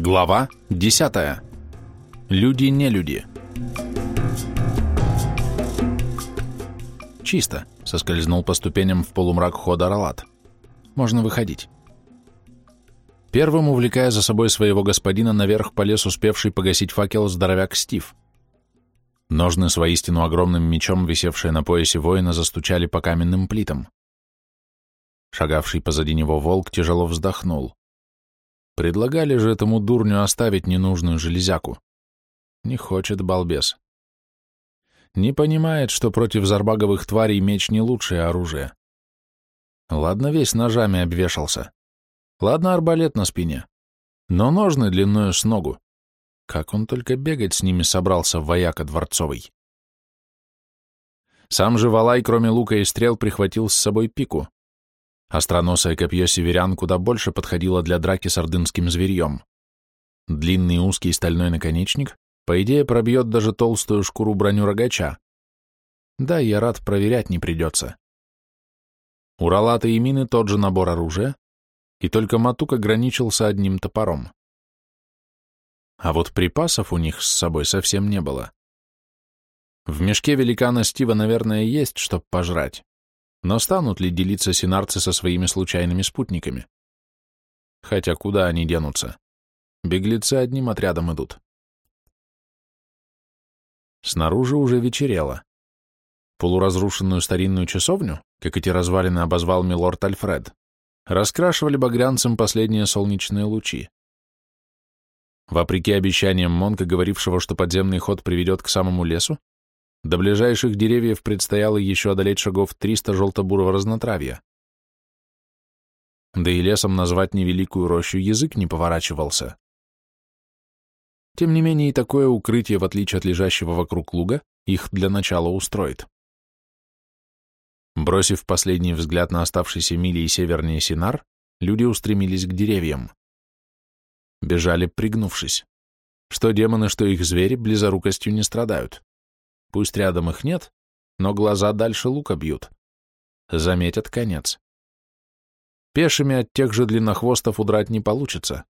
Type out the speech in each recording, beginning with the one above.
Глава 10. Люди-не-люди. Чисто, соскользнул по ступеням в полумрак хода Ралат. Можно выходить. Первым, увлекая за собой своего господина, наверх полез успевший погасить факел здоровяк Стив. Ножны с воистину огромным мечом, висевшие на поясе воина, застучали по каменным плитам. Шагавший позади него волк тяжело вздохнул. Предлагали же этому дурню оставить ненужную железяку. Не хочет балбес. Не понимает, что против зарбаговых тварей меч не лучшее оружие. Ладно, весь ножами обвешался. Ладно, арбалет на спине. Но ножны длиною с ногу. Как он только бегать с ними собрался, вояка дворцовый. Сам же Валай, кроме лука и стрел, прихватил с собой пику. Остроносое копье северян куда больше подходило для драки с ордынским зверьем. Длинный узкий стальной наконечник, по идее, пробьет даже толстую шкуру броню рогача. Да, я рад, проверять не придется. У Ралата и Мины тот же набор оружия, и только Матук ограничился одним топором. А вот припасов у них с собой совсем не было. В мешке великана Стива, наверное, есть, чтоб пожрать. Но станут ли делиться синарцы со своими случайными спутниками? Хотя куда они денутся? Беглецы одним отрядом идут. Снаружи уже вечерело. Полуразрушенную старинную часовню, как эти развалины обозвал милорд Альфред, раскрашивали багрянцем последние солнечные лучи. Вопреки обещаниям Монка, говорившего, что подземный ход приведет к самому лесу, до ближайших деревьев предстояло еще одолеть шагов 300 желто-бурого разнотравья. Да и лесом назвать невеликую рощу язык не поворачивался. Тем не менее, и такое укрытие, в отличие от лежащего вокруг луга, их для начала устроит. Бросив последний взгляд на оставшийся мили и севернее Синар, люди устремились к деревьям. Бежали, пригнувшись. Что демоны, что их звери близорукостью не страдают. Пусть рядом их нет, но глаза дальше лука бьют. Заметят конец. Пешими от тех же длиннохвостов удрать не получится.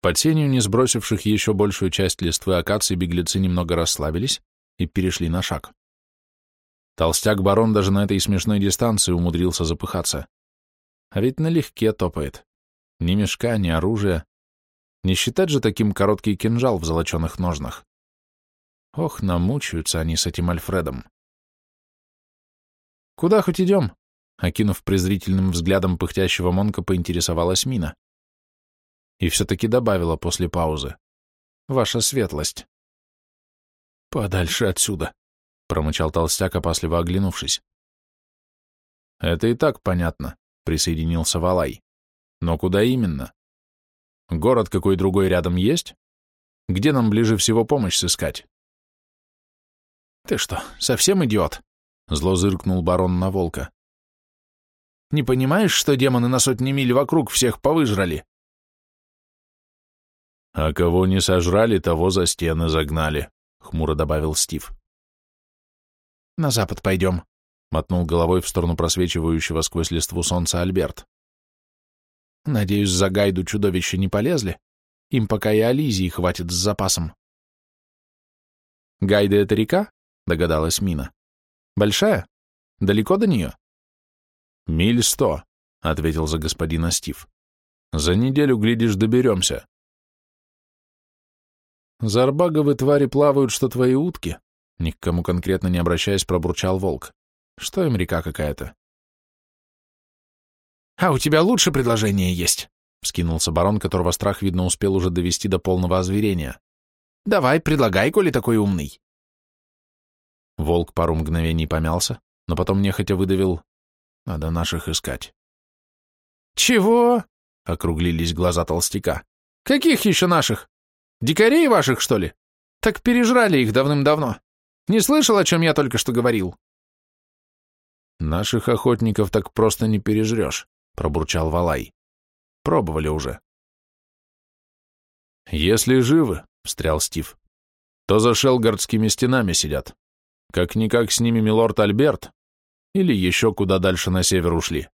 Под сенью не сбросивших еще большую часть листвы акаций беглецы немного расслабились и перешли на шаг. Толстяк-барон даже на этой смешной дистанции умудрился запыхаться. А ведь налегке топает. Ни мешка, ни оружия. Не считать же таким короткий кинжал в золоченых ножнах. Ох, намучаются они с этим Альфредом. «Куда хоть идем?» Окинув презрительным взглядом пыхтящего Монка, поинтересовалась Мина. И все-таки добавила после паузы. «Ваша светлость». «Подальше отсюда», — промычал толстяк, опасливо оглянувшись. «Это и так понятно», — присоединился Валай. «Но куда именно? Город какой другой рядом есть? Где нам ближе всего помощь сыскать?» «Ты что, совсем идиот?» — зло зыркнул барон на волка. «Не понимаешь, что демоны на сотни миль вокруг всех повыжрали?» «А кого не сожрали, того за стены загнали», — хмуро добавил Стив. «На запад пойдем», — мотнул головой в сторону просвечивающего сквозь листву солнца Альберт. «Надеюсь, за гайду чудовища не полезли. Им пока и Ализии хватит с запасом». «Гайда — это река?» Догадалась Мина. Большая? Далеко до нее? Миль сто, ответил за господина Стив. За неделю, глядишь, доберемся. Зарбаговы твари плавают, что твои утки, ни к кому конкретно не обращаясь, пробурчал волк. Что им река какая-то? А у тебя лучше предложение есть, вскинулся барон, которого страх, видно, успел уже довести до полного озверения. Давай, предлагай, коли такой умный. Волк пару мгновений помялся, но потом нехотя выдавил «Надо наших искать». «Чего?» — округлились глаза толстяка. «Каких еще наших? Дикарей ваших, что ли? Так пережрали их давным-давно. Не слышал, о чем я только что говорил?» «Наших охотников так просто не пережрешь», — пробурчал Валай. «Пробовали уже». «Если живы», — встрял Стив, — «то за шелгардскими стенами сидят. Как-никак с ними милорд Альберт, или еще куда дальше на север ушли.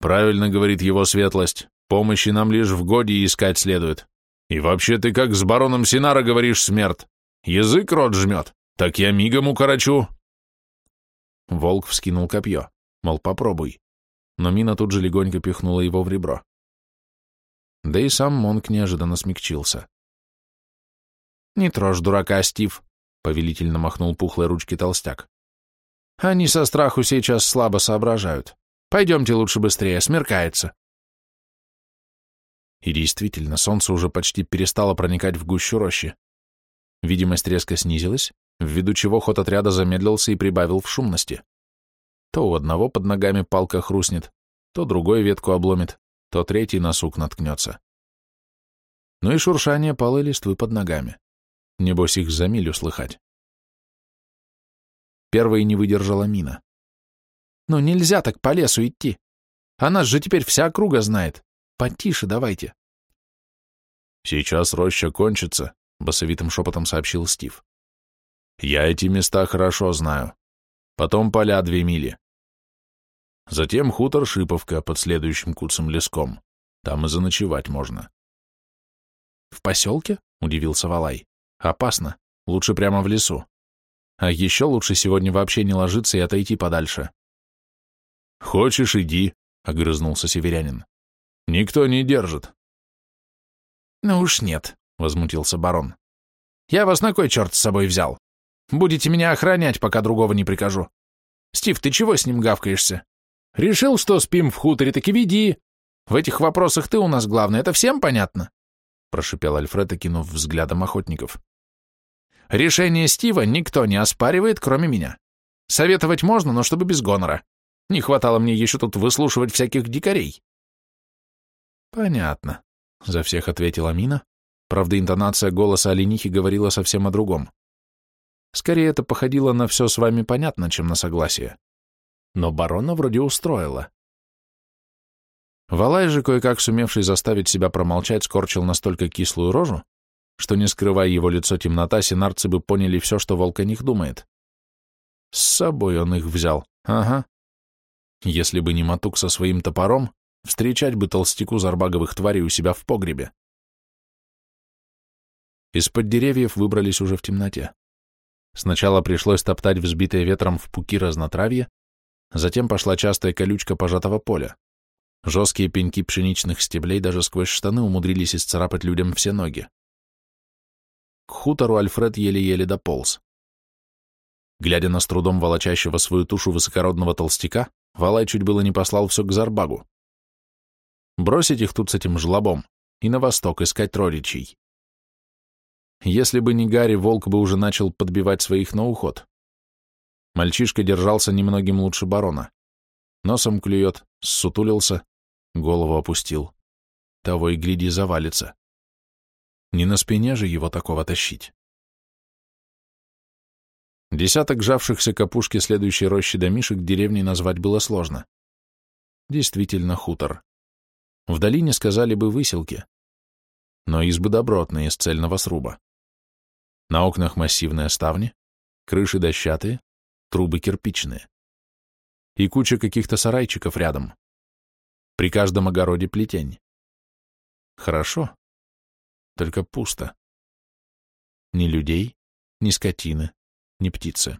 Правильно говорит его светлость, Помощи нам лишь в годе искать следует. И вообще ты как с бароном Синара говоришь, смерть. Язык рот жмет, так я мигом укорочу. Волк вскинул копье, мол, попробуй. Но Мина тут же легонько пихнула его в ребро. Да и сам Монк неожиданно смягчился. «Не трожь дурака, Стив», — повелительно махнул пухлой ручки толстяк. «Они со страху сейчас слабо соображают. Пойдемте лучше быстрее, смеркается». И действительно, солнце уже почти перестало проникать в гущу рощи. Видимость резко снизилась, ввиду чего ход отряда замедлился и прибавил в шумности. То у одного под ногами палка хрустнет, то другой ветку обломит, то третий на сук наткнется. Ну и шуршание палой листвы под ногами. Небось их за милю слыхать. Первой не выдержала мина. «Ну нельзя так по лесу идти. А нас же теперь вся округа знает. Потише давайте». «Сейчас роща кончится», — басовитым шепотом сообщил Стив. «Я эти места хорошо знаю. Потом поля две мили. Затем хутор Шиповка под следующим куцым леском. Там и заночевать можно». «В поселке?» — удивился Валай. Опасно. Лучше прямо в лесу. А еще лучше сегодня вообще не ложиться и отойти подальше. Хочешь, иди, — огрызнулся северянин. Никто не держит. Ну уж нет, — возмутился барон. Я вас на кой черт с собой взял? Будете меня охранять, пока другого не прикажу. Стив, ты чего с ним гавкаешься? Решил, что спим в хуторе, так и веди. В этих вопросах ты у нас главный, это всем понятно? Прошипел Альфред, окинув взглядом охотников. Решение Стива никто не оспаривает, кроме меня. Советовать можно, но чтобы без гонора. Не хватало мне еще тут выслушивать всяких дикарей. Понятно, — за всех ответила Мина. Правда, интонация голоса оленихи говорила совсем о другом. Скорее, это походило на все с вами понятно, чем на согласие. Но барона вроде устроило. Валай же, кое-как сумевший заставить себя промолчать, скорчил настолько кислую рожу, что, не скрывая его лицо темнота, синарцы бы поняли все, что волк о них думает. С собой он их взял, ага. Если бы не Матук со своим топором, встречать бы толстяку зарбаговых тварей у себя в погребе. Из-под деревьев выбрались уже в темноте. Сначала пришлось топтать взбитое ветром в пуки разнотравье, затем пошла частая колючка пожатого поля. Жесткие пеньки пшеничных стеблей даже сквозь штаны умудрились исцарапать людям все ноги. К хутору Альфред еле-еле дополз. Глядя на с трудом волочащего свою тушу высокородного толстяка, Валай чуть было не послал все к Зарбагу. Бросить их тут с этим жлобом и на восток искать родичей. Если бы не Гарри, волк бы уже начал подбивать своих на уход. Мальчишка держался немногим лучше барона. Носом клюет, ссутулился, голову опустил. Того и гляди завалится. Не на спине же его такого тащить. Десяток жавшихся к опушке следующей рощи домишек деревней назвать было сложно. Действительно хутор. В долине сказали бы выселки. Но избы добротные, из цельного сруба. На окнах массивные ставни, крыши дощатые, трубы кирпичные. И куча каких-то сарайчиков рядом. При каждом огороде плетень. Хорошо, только пусто. Ни людей, ни скотины, ни птицы.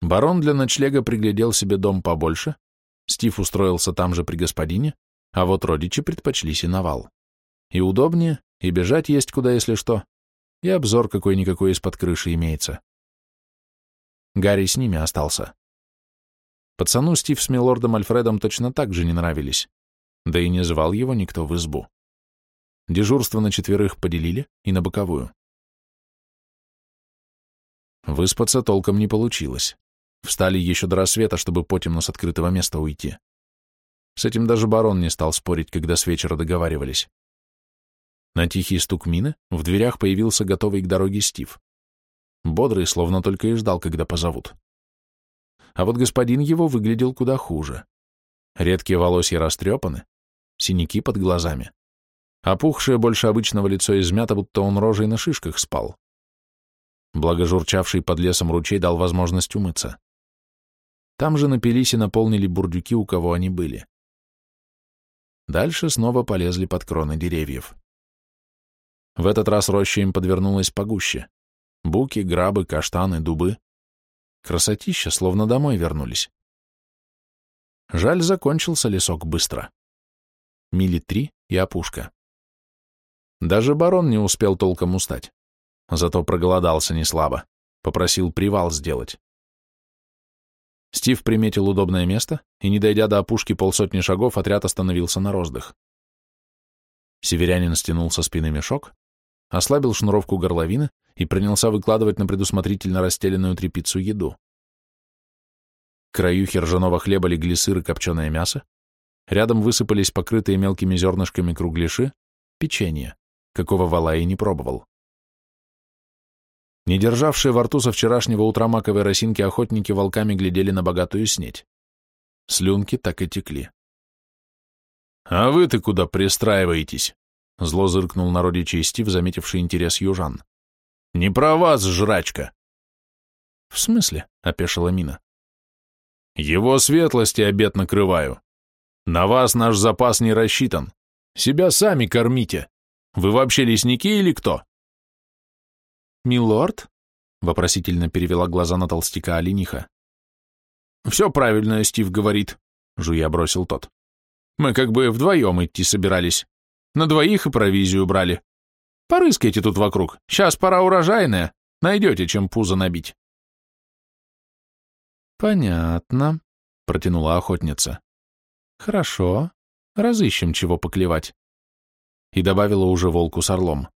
Барон для ночлега приглядел себе дом побольше, Стив устроился там же при господине, а вот родичи предпочли сеновал. И удобнее, и бежать есть куда, если что, и обзор какой-никакой из-под крыши имеется. Гарри с ними остался. Пацану Стив с милордом Альфредом точно так же не нравились, да и не звал его никто в избу. Дежурство на четверых поделили и на боковую. Выспаться толком не получилось. Встали еще до рассвета, чтобы потемно с открытого места уйти. С этим даже барон не стал спорить, когда с вечера договаривались. На тихий стук мины в дверях появился готовый к дороге Стив. Бодрый, словно только и ждал, когда позовут. А вот господин его выглядел куда хуже. Редкие волосья растрепаны, синяки под глазами. Опухшее больше обычного лицо измято, будто он рожей на шишках спал. Благожурчавший под лесом ручей дал возможность умыться. Там же напились и наполнили бурдюки, у кого они были. Дальше снова полезли под кроны деревьев. В этот раз роща им подвернулась погуще. Буки, грабы, каштаны, дубы. Красотища, словно домой вернулись. Жаль, закончился лесок быстро. Мили три и опушка. Даже барон не успел толком устать. Зато проголодался неслабо. Попросил привал сделать. Стив приметил удобное место, и, не дойдя до опушки полсотни шагов, отряд остановился на роздых. Северянин стянул со спины мешок, ослабил шнуровку горловины и принялся выкладывать на предусмотрительно расстеленную тряпицу еду. К краюхи ржаного хлеба легли сыр и копченое мясо, рядом высыпались покрытые мелкими зернышками кругляши, печенье, какого вала и не пробовал. Не державшие во рту со вчерашнего утра маковой росинки охотники волками глядели на богатую снеть. Слюнки так и текли. «А вы-то куда пристраиваетесь?» — зло зыркнул на Стив, заметивший интерес южан. «Не про вас, жрачка!» «В смысле?» — опешила Мина. «Его светлости обед накрываю. На вас наш запас не рассчитан. Себя сами кормите. Вы вообще лесники или кто?» «Милорд?» — вопросительно перевела глаза на толстяка олениха. «Все правильно, Стив говорит», — жуя бросил тот. «Мы как бы вдвоем идти собирались. На двоих и провизию брали. Порыскайте тут вокруг. Сейчас пора урожайная. Найдете, чем пузо набить». «Понятно», — протянула охотница. «Хорошо. Разыщем, чего поклевать». И добавила уже волку с орлом.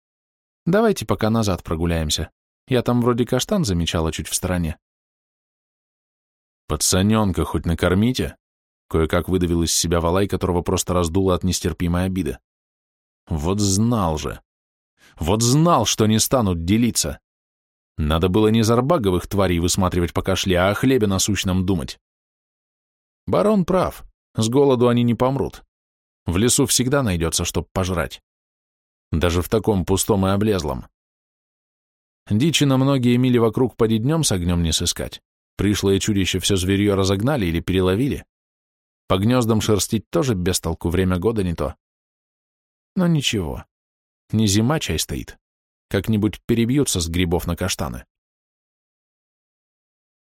Давайте пока назад прогуляемся. Я там вроде каштан замечала чуть в стороне. Пацаненка хоть накормите? Кое-как выдавил из себя валай, которого просто раздуло от нестерпимой обиды. Вот знал же. Вот знал, что не станут делиться. Надо было не зарбаговых тварей высматривать пока шли, а о хлебе насущном думать. Барон прав. С голоду они не помрут. В лесу всегда найдется, чтоб пожрать даже в таком пустом и облезлом. Дичи на многие мили вокруг поди днем с огнем не сыскать. Пришлое чудище все зверье разогнали или переловили. По гнездам шерстить тоже без толку, время года не то. Но ничего, не зима чай стоит. Как-нибудь перебьются с грибов на каштаны.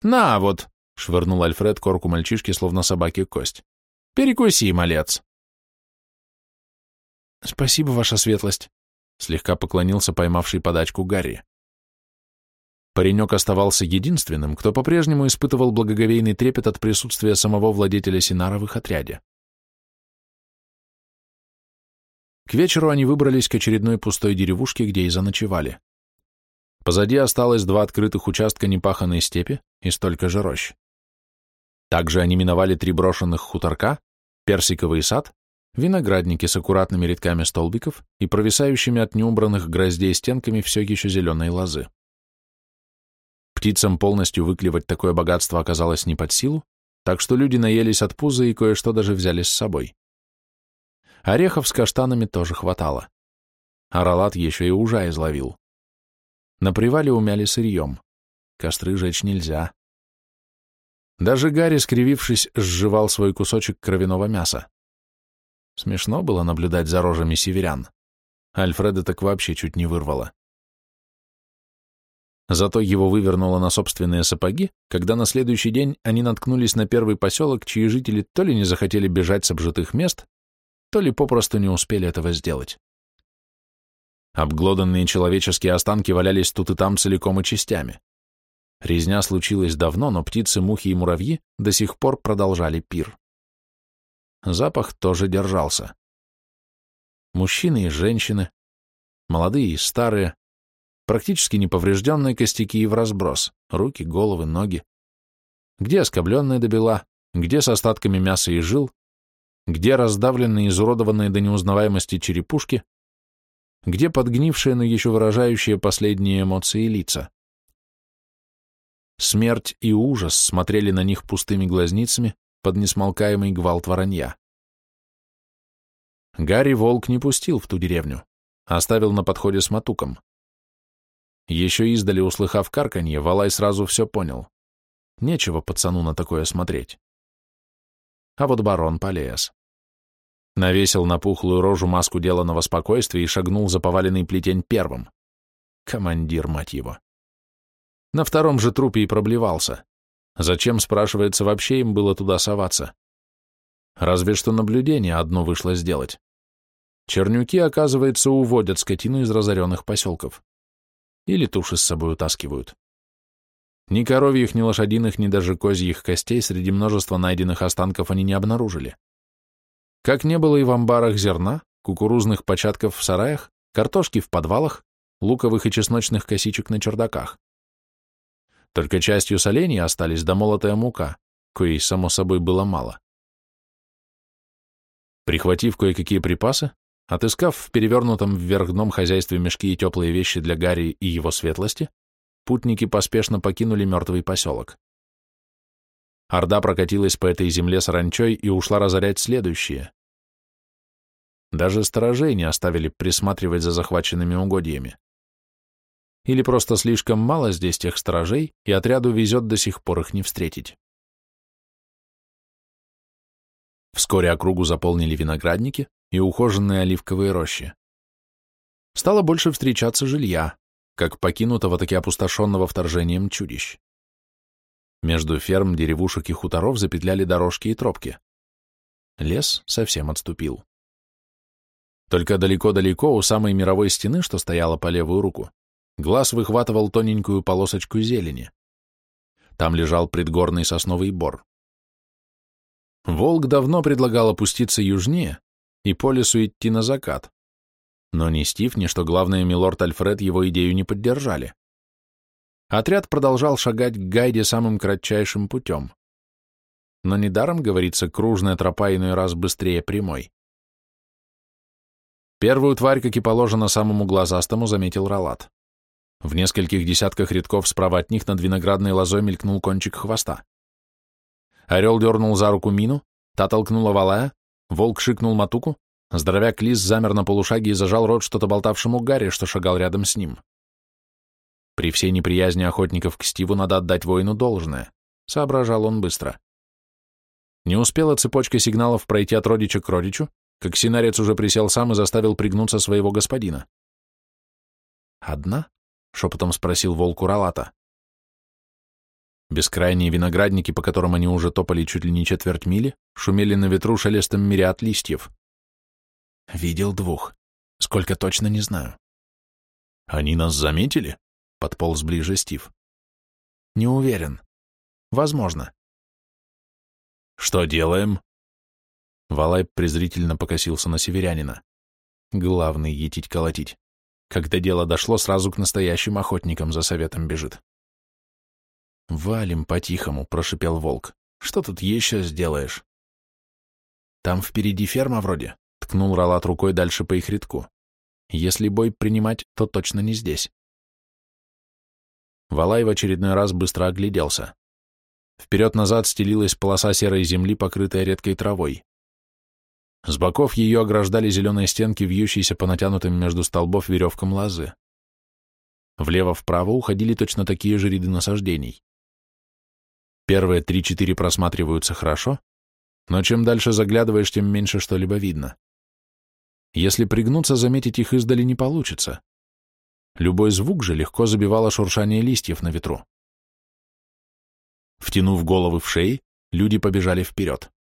«На вот!» — швырнул Альфред корку мальчишки, словно собаке кость. «Перекуси, малец!» «Спасибо, ваша светлость!» слегка поклонился поймавший подачку Гарри. Паренек оставался единственным, кто по-прежнему испытывал благоговейный трепет от присутствия самого владетеля Синара в их отряде. К вечеру они выбрались к очередной пустой деревушке, где и заночевали. Позади осталось два открытых участка непаханной степи и столько же рощ. Также они миновали три брошенных хуторка, персиковый сад виноградники с аккуратными рядками столбиков и провисающими от неубранных гроздей стенками все еще зеленой лозы. Птицам полностью выклевать такое богатство оказалось не под силу, так что люди наелись от пуза и кое-что даже взяли с собой. Орехов с каштанами тоже хватало. Аралат еще и ужа изловил. На привале умяли сырьем. Костры жечь нельзя. Даже Гарри, скривившись, сживал свой кусочек кровяного мяса. Смешно было наблюдать за рожами северян. Альфреда так вообще чуть не вырвало. Зато его вывернуло на собственные сапоги, когда на следующий день они наткнулись на первый поселок, чьи жители то ли не захотели бежать с обжитых мест, то ли попросту не успели этого сделать. Обглоданные человеческие останки валялись тут и там целиком и частями. Резня случилась давно, но птицы, мухи и муравьи до сих пор продолжали пир. Запах тоже держался. Мужчины и женщины, молодые и старые, практически неповрежденные костяки и в разброс, руки, головы, ноги. Где оскобленные до бела, где с остатками мяса и жил, где раздавленные, изуродованные до неузнаваемости черепушки, где подгнившие, но еще выражающие последние эмоции лица. Смерть и ужас смотрели на них пустыми глазницами, под несмолкаемый гвалт воронья. Гарри волк не пустил в ту деревню, оставил на подходе с матуком. Еще издали, услыхав карканье, Валай сразу все понял. Нечего пацану на такое смотреть. А вот барон полез. Навесил на пухлую рожу маску деланного спокойствия и шагнул за поваленный плетень первым. Командир, мать его. На втором же трупе и проблевался. Зачем, спрашивается, вообще им было туда соваться? Разве что наблюдение одно вышло сделать. Чернюки, оказывается, уводят скотину из разоренных поселков. Или туши с собой утаскивают. Ни коровьих, ни лошадиных, ни даже козьих костей среди множества найденных останков они не обнаружили. Как не было и в амбарах зерна, кукурузных початков в сараях, картошки в подвалах, луковых и чесночных косичек на чердаках. Только частью солений остались домолотая мука, коей, само собой, было мало. Прихватив кое-какие припасы, отыскав в перевернутом вверх дном хозяйстве мешки и теплые вещи для Гарри и его светлости, путники поспешно покинули мертвый поселок. Орда прокатилась по этой земле саранчой и ушла разорять следующие. Даже сторожей не оставили присматривать за захваченными угодьями. Или просто слишком мало здесь тех сторожей, и отряду везет до сих пор их не встретить. Вскоре округу заполнили виноградники и ухоженные оливковые рощи. Стало больше встречаться жилья, как покинутого, так и опустошенного вторжением чудищ. Между ферм, деревушек и хуторов запетляли дорожки и тропки. Лес совсем отступил. Только далеко-далеко у самой мировой стены, что стояла по левую руку, глаз выхватывал тоненькую полосочку зелени. Там лежал предгорный сосновый бор. Волк давно предлагал опуститься южнее и по лесу идти на закат. Но ни Стив, ни что главное, милорд Альфред его идею не поддержали. Отряд продолжал шагать к Гайде самым кратчайшим путем. Но недаром, говорится, кружная тропа иной раз быстрее прямой. Первую тварь, как и положено самому глазастому, заметил Ралат. В нескольких десятках рядков справа от них над виноградной лозой мелькнул кончик хвоста. Орел дернул за руку мину, та толкнула валая, волк шикнул матуку, здоровяк Лис замер на полушаге и зажал рот что-то болтавшему Гарри, что шагал рядом с ним. При всей неприязни охотников к Стиву надо отдать воину должное, соображал он быстро. Не успела цепочка сигналов пройти от родича к родичу, как синарец уже присел сам и заставил пригнуться своего господина. «Одна?» — шепотом спросил волк Уралата. Бескрайние виноградники, по которым они уже топали чуть ли не четверть мили, шумели на ветру шелестом мириад листьев. Видел двух. Сколько точно, не знаю. Они нас заметили? Подполз ближе Стив. Не уверен. Возможно. Что делаем? Валай презрительно покосился на северянина. Главный етить-колотить. Когда дело дошло, сразу к настоящим охотникам за советом бежит. «Валим по-тихому», — прошипел волк. «Что тут еще сделаешь?» «Там впереди ферма вроде», — ткнул Ралат рукой дальше по их рядку. «Если бой принимать, то точно не здесь». Валай в очередной раз быстро огляделся. Вперед-назад стелилась полоса серой земли, покрытая редкой травой. С боков ее ограждали зеленые стенки, вьющиеся по натянутым между столбов веревкам лозы. Влево-вправо уходили точно такие же ряды насаждений. Первые три-четыре просматриваются хорошо, но чем дальше заглядываешь, тем меньше что-либо видно. Если пригнуться, заметить их издали не получится. Любой звук же легко забивало шуршание листьев на ветру. Втянув головы в шеи, люди побежали вперед.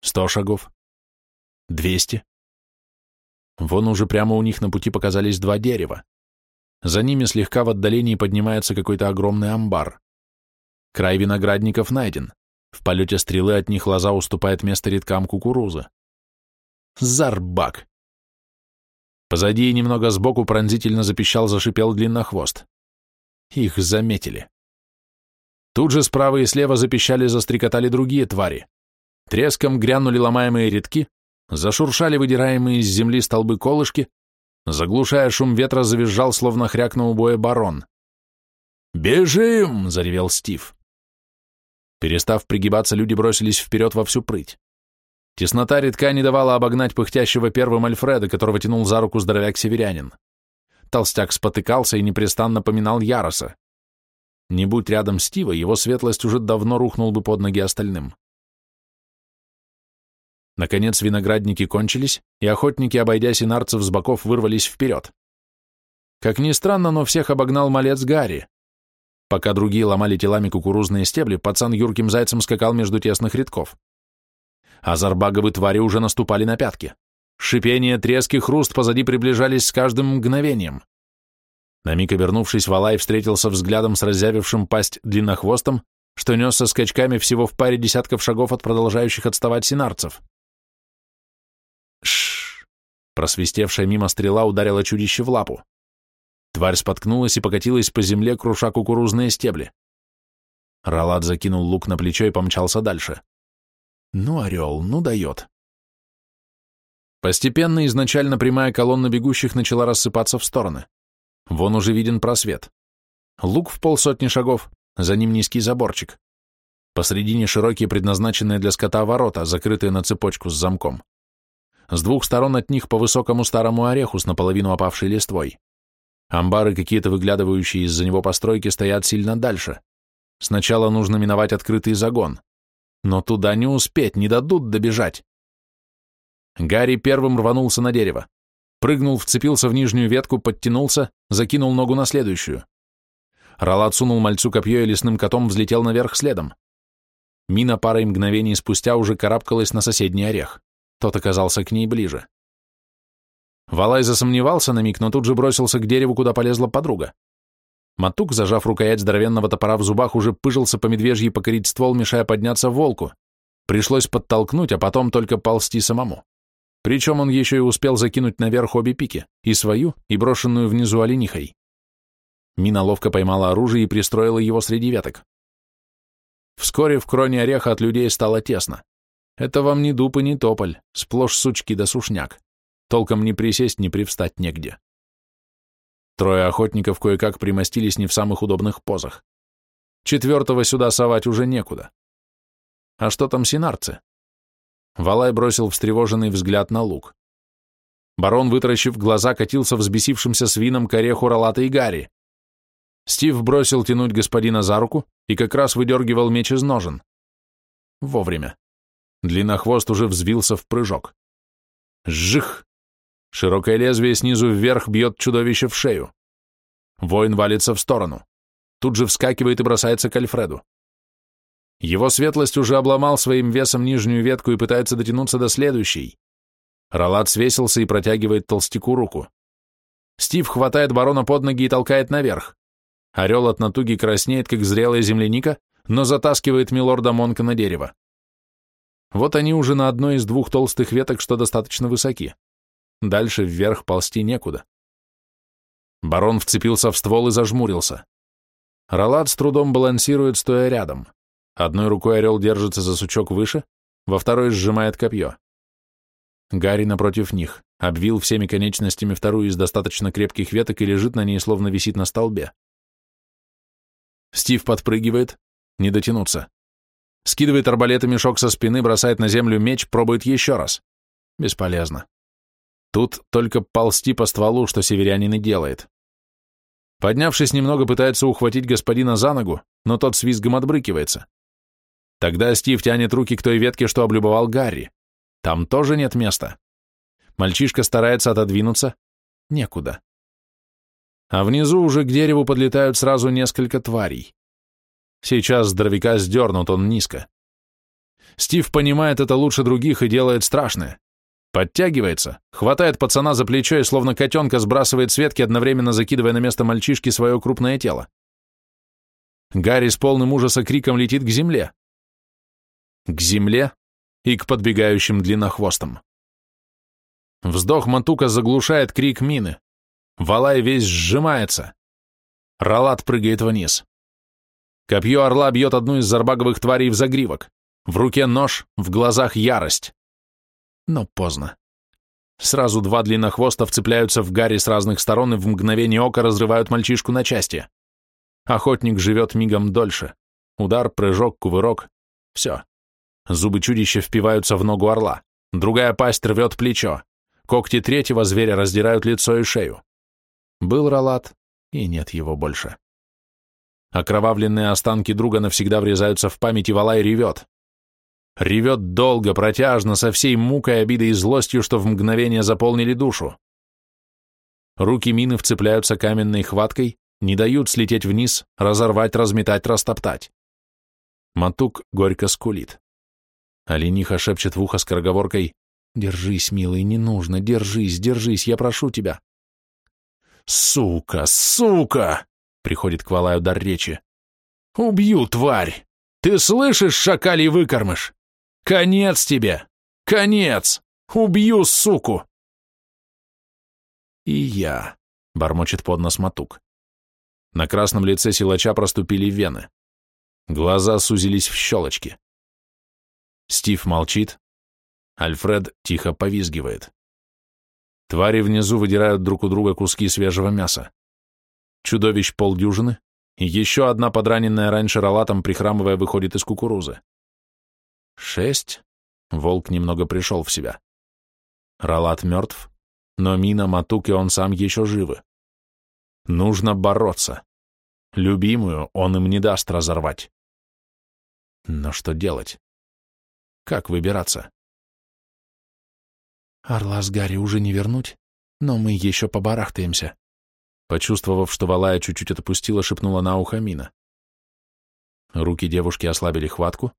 Сто шагов. Двести. Вон уже прямо у них на пути показались два дерева. За ними слегка в отдалении поднимается какой-то огромный амбар. Край виноградников найден. В полете стрелы от них лоза уступает место редкам кукурузы. Зарбак! Позади и немного сбоку пронзительно запищал, зашипел длиннохвост. Их заметили. Тут же справа и слева запищали, застрекотали другие твари. Треском грянули ломаемые редки, зашуршали выдираемые из земли столбы колышки, заглушая шум ветра, завизжал, словно хряк на барон. «Бежим!» — заревел Стив. Перестав пригибаться, люди бросились вперед во всю прыть. Теснота редка не давала обогнать пыхтящего первым Альфреда, которого тянул за руку здоровяк-северянин. Толстяк спотыкался и непрестанно поминал Яроса. Не будь рядом Стива, его светлость уже давно рухнул бы под ноги остальным. Наконец виноградники кончились, и охотники, обойдя синарцев с боков, вырвались вперед. Как ни странно, но всех обогнал малец Гарри. Пока другие ломали телами кукурузные стебли, пацан юрким зайцем скакал между тесных рядков. А зарбаговы твари уже наступали на пятки. Шипение, треск и хруст позади приближались с каждым мгновением. На миг обернувшись, Валай встретился взглядом с разъявившим пасть длиннохвостом, что несся скачками всего в паре десятков шагов от продолжающих отставать синарцев. Просвистевшая мимо стрела ударила чудище в лапу. Тварь споткнулась и покатилась по земле, круша кукурузные стебли. Ралат закинул лук на плечо и помчался дальше. Ну, орел, ну дает. Постепенно изначально прямая колонна бегущих начала рассыпаться в стороны. Вон уже виден просвет. Лук в полсотни шагов, за ним низкий заборчик. Посредине широкие, предназначенные для скота ворота, закрытые на цепочку с замком. С двух сторон от них по высокому старому ореху с наполовину опавшей листвой. Амбары, какие-то выглядывающие из-за него постройки, стоят сильно дальше. Сначала нужно миновать открытый загон. Но туда не успеть, не дадут добежать. Гарри первым рванулся на дерево. Прыгнул, вцепился в нижнюю ветку, подтянулся, закинул ногу на следующую. Ралат сунул мальцу копье и лесным котом взлетел наверх следом. Мина парой мгновений спустя уже карабкалась на соседний орех. Тот оказался к ней ближе. Валай засомневался на миг, но тут же бросился к дереву, куда полезла подруга. Матук, зажав рукоять здоровенного топора в зубах, уже пыжился по медвежьи покорить ствол, мешая подняться волку. Пришлось подтолкнуть, а потом только ползти самому. Причем он еще и успел закинуть наверх обе пики, и свою, и брошенную внизу оленихой. Мина ловко поймала оружие и пристроила его среди веток. Вскоре в кроне ореха от людей стало тесно. Это вам не дуб и не тополь, сплошь сучки да сушняк. Толком не присесть, не привстать негде. Трое охотников кое-как примостились не в самых удобных позах. Четвертого сюда совать уже некуда. А что там синарцы? Валай бросил встревоженный взгляд на лук. Барон, вытаращив глаза, катился взбесившимся свином к ореху Ролата и Гарри. Стив бросил тянуть господина за руку и как раз выдергивал меч из ножен. Вовремя. Длиннохвост уже взвился в прыжок. Жих! Широкое лезвие снизу вверх бьет чудовище в шею. Воин валится в сторону. Тут же вскакивает и бросается к Альфреду. Его светлость уже обломал своим весом нижнюю ветку и пытается дотянуться до следующей. Ролат свесился и протягивает толстяку руку. Стив хватает барона под ноги и толкает наверх. Орел от натуги краснеет, как зрелая земляника, но затаскивает милорда Монка на дерево. Вот они уже на одной из двух толстых веток, что достаточно высоки. Дальше вверх ползти некуда. Барон вцепился в ствол и зажмурился. Ролад с трудом балансирует, стоя рядом. Одной рукой орел держится за сучок выше, во второй сжимает копье. Гарри напротив них, обвил всеми конечностями вторую из достаточно крепких веток и лежит на ней, словно висит на столбе. Стив подпрыгивает, не дотянуться. Скидывает арбалет и мешок со спины, бросает на землю меч, пробует еще раз. Бесполезно. Тут только ползти по стволу, что северянин и делает. Поднявшись немного, пытается ухватить господина за ногу, но тот с визгом отбрыкивается. Тогда Стив тянет руки к той ветке, что облюбовал Гарри. Там тоже нет места. Мальчишка старается отодвинуться. Некуда. А внизу уже к дереву подлетают сразу несколько тварей. Сейчас здоровяка сдернут, он низко. Стив понимает это лучше других и делает страшное. Подтягивается, хватает пацана за плечо и словно котенка сбрасывает с ветки, одновременно закидывая на место мальчишки свое крупное тело. Гарри с полным ужаса криком летит к земле. К земле и к подбегающим длиннохвостам. Вздох Матука заглушает крик мины. Валай весь сжимается. Ралат прыгает вниз. Копье орла бьет одну из зарбаговых тварей в загривок. В руке нож, в глазах ярость. Но поздно. Сразу два длиннохвоста вцепляются в Гарри с разных сторон и в мгновение ока разрывают мальчишку на части. Охотник живет мигом дольше. Удар, прыжок, кувырок. Все. Зубы чудища впиваются в ногу орла. Другая пасть рвет плечо. Когти третьего зверя раздирают лицо и шею. Был Ралат, и нет его больше. Окровавленные останки друга навсегда врезаются в память, и Валай ревет. Ревет долго, протяжно, со всей мукой, обидой и злостью, что в мгновение заполнили душу. Руки мины вцепляются каменной хваткой, не дают слететь вниз, разорвать, разметать, растоптать. Матук горько скулит. Олениха шепчет в ухо скороговоркой «Держись, милый, не нужно, держись, держись, я прошу тебя». «Сука, сука!» — приходит к Валаю дар речи. «Убью, тварь! Ты слышишь, шакалий выкормыш? Конец тебе! Конец! Убью, суку!» «И я», — бормочет под нос Матук. На красном лице силача проступили вены. Глаза сузились в щелочки. Стив молчит. Альфред тихо повизгивает. Твари внизу выдирают друг у друга куски свежего мяса. Чудовищ полдюжины, еще одна подраненная раньше ролатом, прихрамывая, выходит из кукурузы. Шесть. Волк немного пришел в себя. Ролат мертв, но Мина, Матук и он сам еще живы. Нужно бороться. Любимую он им не даст разорвать. Но что делать? Как выбираться? Орла с Гарри уже не вернуть, но мы еще побарахтаемся. Почувствовав, что Валая чуть-чуть отпустила, шепнула на ухо Мина. Руки девушки ослабили хватку,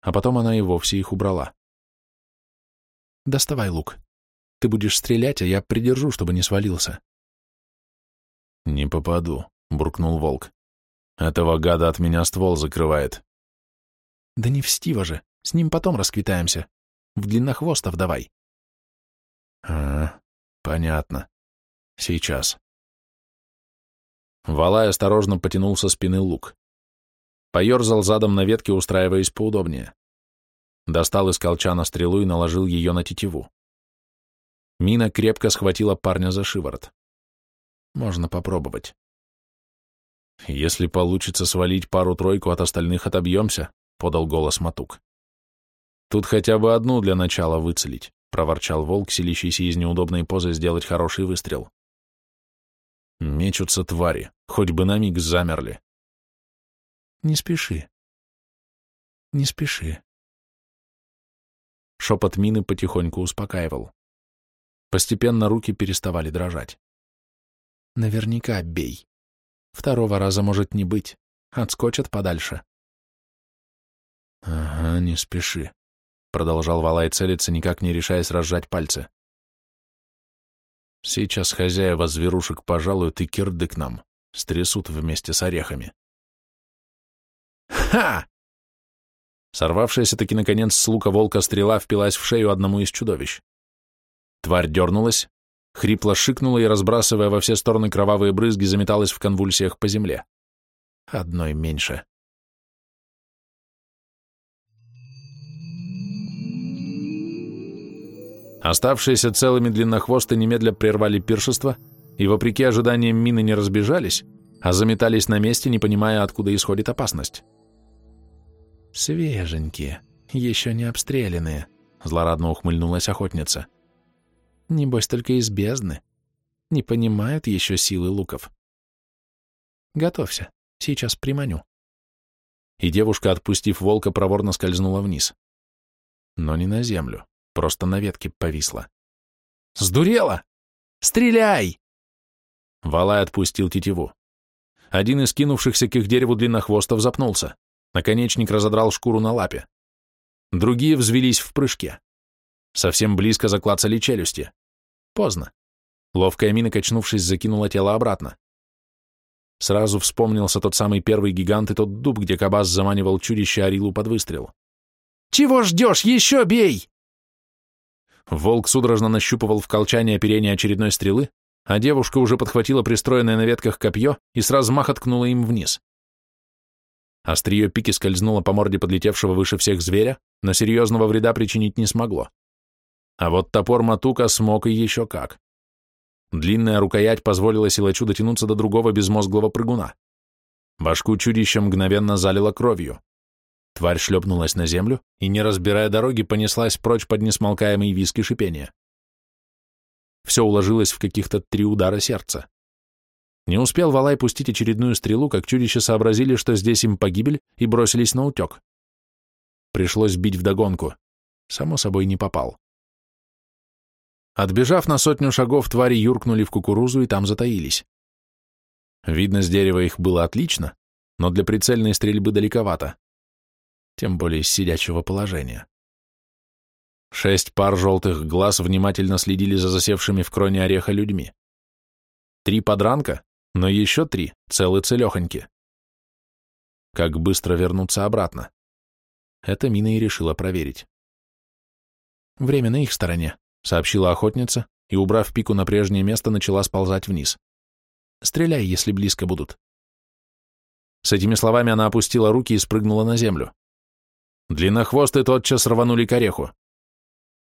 а потом она и вовсе их убрала. «Доставай лук. Ты будешь стрелять, а я придержу, чтобы не свалился». «Не попаду», — буркнул волк. «Этого гада от меня ствол закрывает». «Да не в Стива же. С ним потом расквитаемся. В длиннохвостов давай». «А, понятно. Сейчас». Валай осторожно потянул со спины лук. Поерзал задом на ветке, устраиваясь поудобнее. Достал из колчана стрелу и наложил ее на тетиву. Мина крепко схватила парня за шиворот. Можно попробовать. Если получится свалить пару-тройку от остальных, отобьемся, — подал голос Матук. Тут хотя бы одну для начала выцелить, — проворчал волк, силищийся из неудобной позы сделать хороший выстрел. Мечутся твари, хоть бы на миг замерли. Не спеши. Не спеши. Шепот мины потихоньку успокаивал. Постепенно руки переставали дрожать. Наверняка бей. Второго раза может не быть. Отскочат подальше. Ага, не спеши. Продолжал Валай целиться, никак не решаясь разжать пальцы. Сейчас хозяева зверушек пожалуют и кирды к нам, стрясут вместе с орехами. Ха! Сорвавшаяся таки наконец с лука волка стрела впилась в шею одному из чудовищ. Тварь дернулась, хрипло шикнула и, разбрасывая во все стороны кровавые брызги, заметалась в конвульсиях по земле. Одной меньше. Оставшиеся целыми длиннохвосты немедля прервали пиршество и, вопреки ожиданиям мины, не разбежались, а заметались на месте, не понимая, откуда исходит опасность. «Свеженькие, еще не обстрелянные», — злорадно ухмыльнулась охотница. — Небось, только из бездны. Не понимают еще силы луков. Готовься, сейчас приманю. И девушка, отпустив волка, проворно скользнула вниз. Но не на землю, просто на ветке повисла. «Сдурела! Стреляй!» Валай отпустил тетиву. Один из кинувшихся к их дереву длиннохвостов запнулся. Наконечник разодрал шкуру на лапе. Другие взвелись в прыжке. Совсем близко заклацали челюсти. Поздно. Ловкая мина, качнувшись, закинула тело обратно. Сразу вспомнился тот самый первый гигант и тот дуб, где Кабас заманивал чудище Арилу под выстрел. «Чего ждешь? Еще бей!» Волк судорожно нащупывал в колчане оперение очередной стрелы, а девушка уже подхватила пристроенное на ветках копье и с размаха ткнула им вниз. Острие пики скользнуло по морде подлетевшего выше всех зверя, но серьезного вреда причинить не смогло. А вот топор Матука смог и еще как. Длинная рукоять позволила силачу дотянуться до другого безмозглого прыгуна. Башку чудища мгновенно залило кровью. Тварь шлепнулась на землю и, не разбирая дороги, понеслась прочь под несмолкаемый виски шипения. Все уложилось в каких-то три удара сердца. Не успел Валай пустить очередную стрелу, как чудища сообразили, что здесь им погибель, и бросились на утек. пришлось бить вдогонку. Само собой, не попал. Отбежав на сотню шагов, твари юркнули в кукурузу и там затаились. Видно, с дерева их было отлично, но для прицельной стрельбы далековато, тем более с сидячего положения. Шесть пар желтых глаз внимательно следили за засевшими в кроне ореха людьми. Три подранка, но еще три, целы целехоньки. Как быстро вернуться обратно? Это Мина и решила проверить. «Время на их стороне», — сообщила охотница, и, убрав пику на прежнее место, начала сползать вниз. «Стреляй, если близко будут». С этими словами она опустила руки и спрыгнула на землю. Длиннохвосты тотчас рванули к ореху.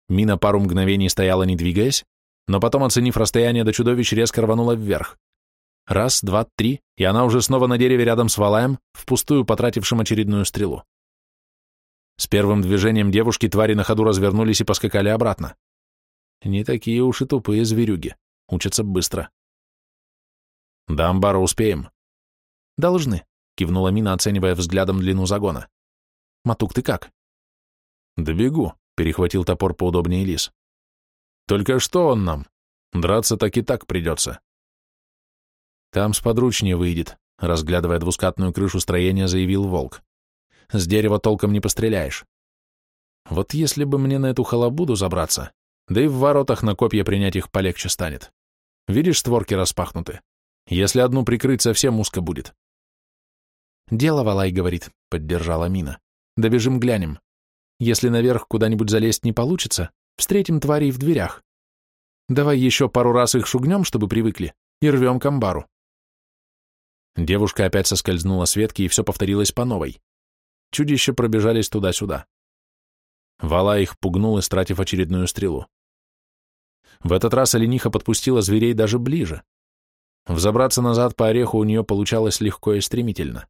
Мина пару мгновений стояла, не двигаясь, но потом, оценив расстояние до чудовищ, резко рванула вверх. Раз, два, три, и она уже снова на дереве рядом с Валаем, впустую потратившим очередную стрелу. С первым движением девушки твари на ходу развернулись и поскакали обратно. Не такие уж и тупые зверюги, учатся быстро. До амбара успеем? Должны, кивнула Мина, оценивая взглядом длину загона. Матук, ты как? Добегу, перехватил топор поудобнее лис. Только что он нам? Драться так и так придется. Там сподручнее выйдет, разглядывая двускатную крышу строения, заявил волк. С дерева толком не постреляешь. Вот если бы мне на эту халабуду забраться, да и в воротах на копья принять их полегче станет. Видишь, створки распахнуты. Если одну прикрыть, совсем узко будет. Дело, Валай говорит, поддержала Мина. Добежим глянем. Если наверх куда-нибудь залезть не получится, встретим тварей в дверях. Давай еще пару раз их шугнем, чтобы привыкли, и рвем к амбару. Девушка опять соскользнула с ветки, и все повторилось по новой. Чудища пробежались туда-сюда. Вала их пугнул, истратив очередную стрелу. В этот раз олениха подпустила зверей даже ближе. Взобраться назад по ореху у нее получалось легко и стремительно.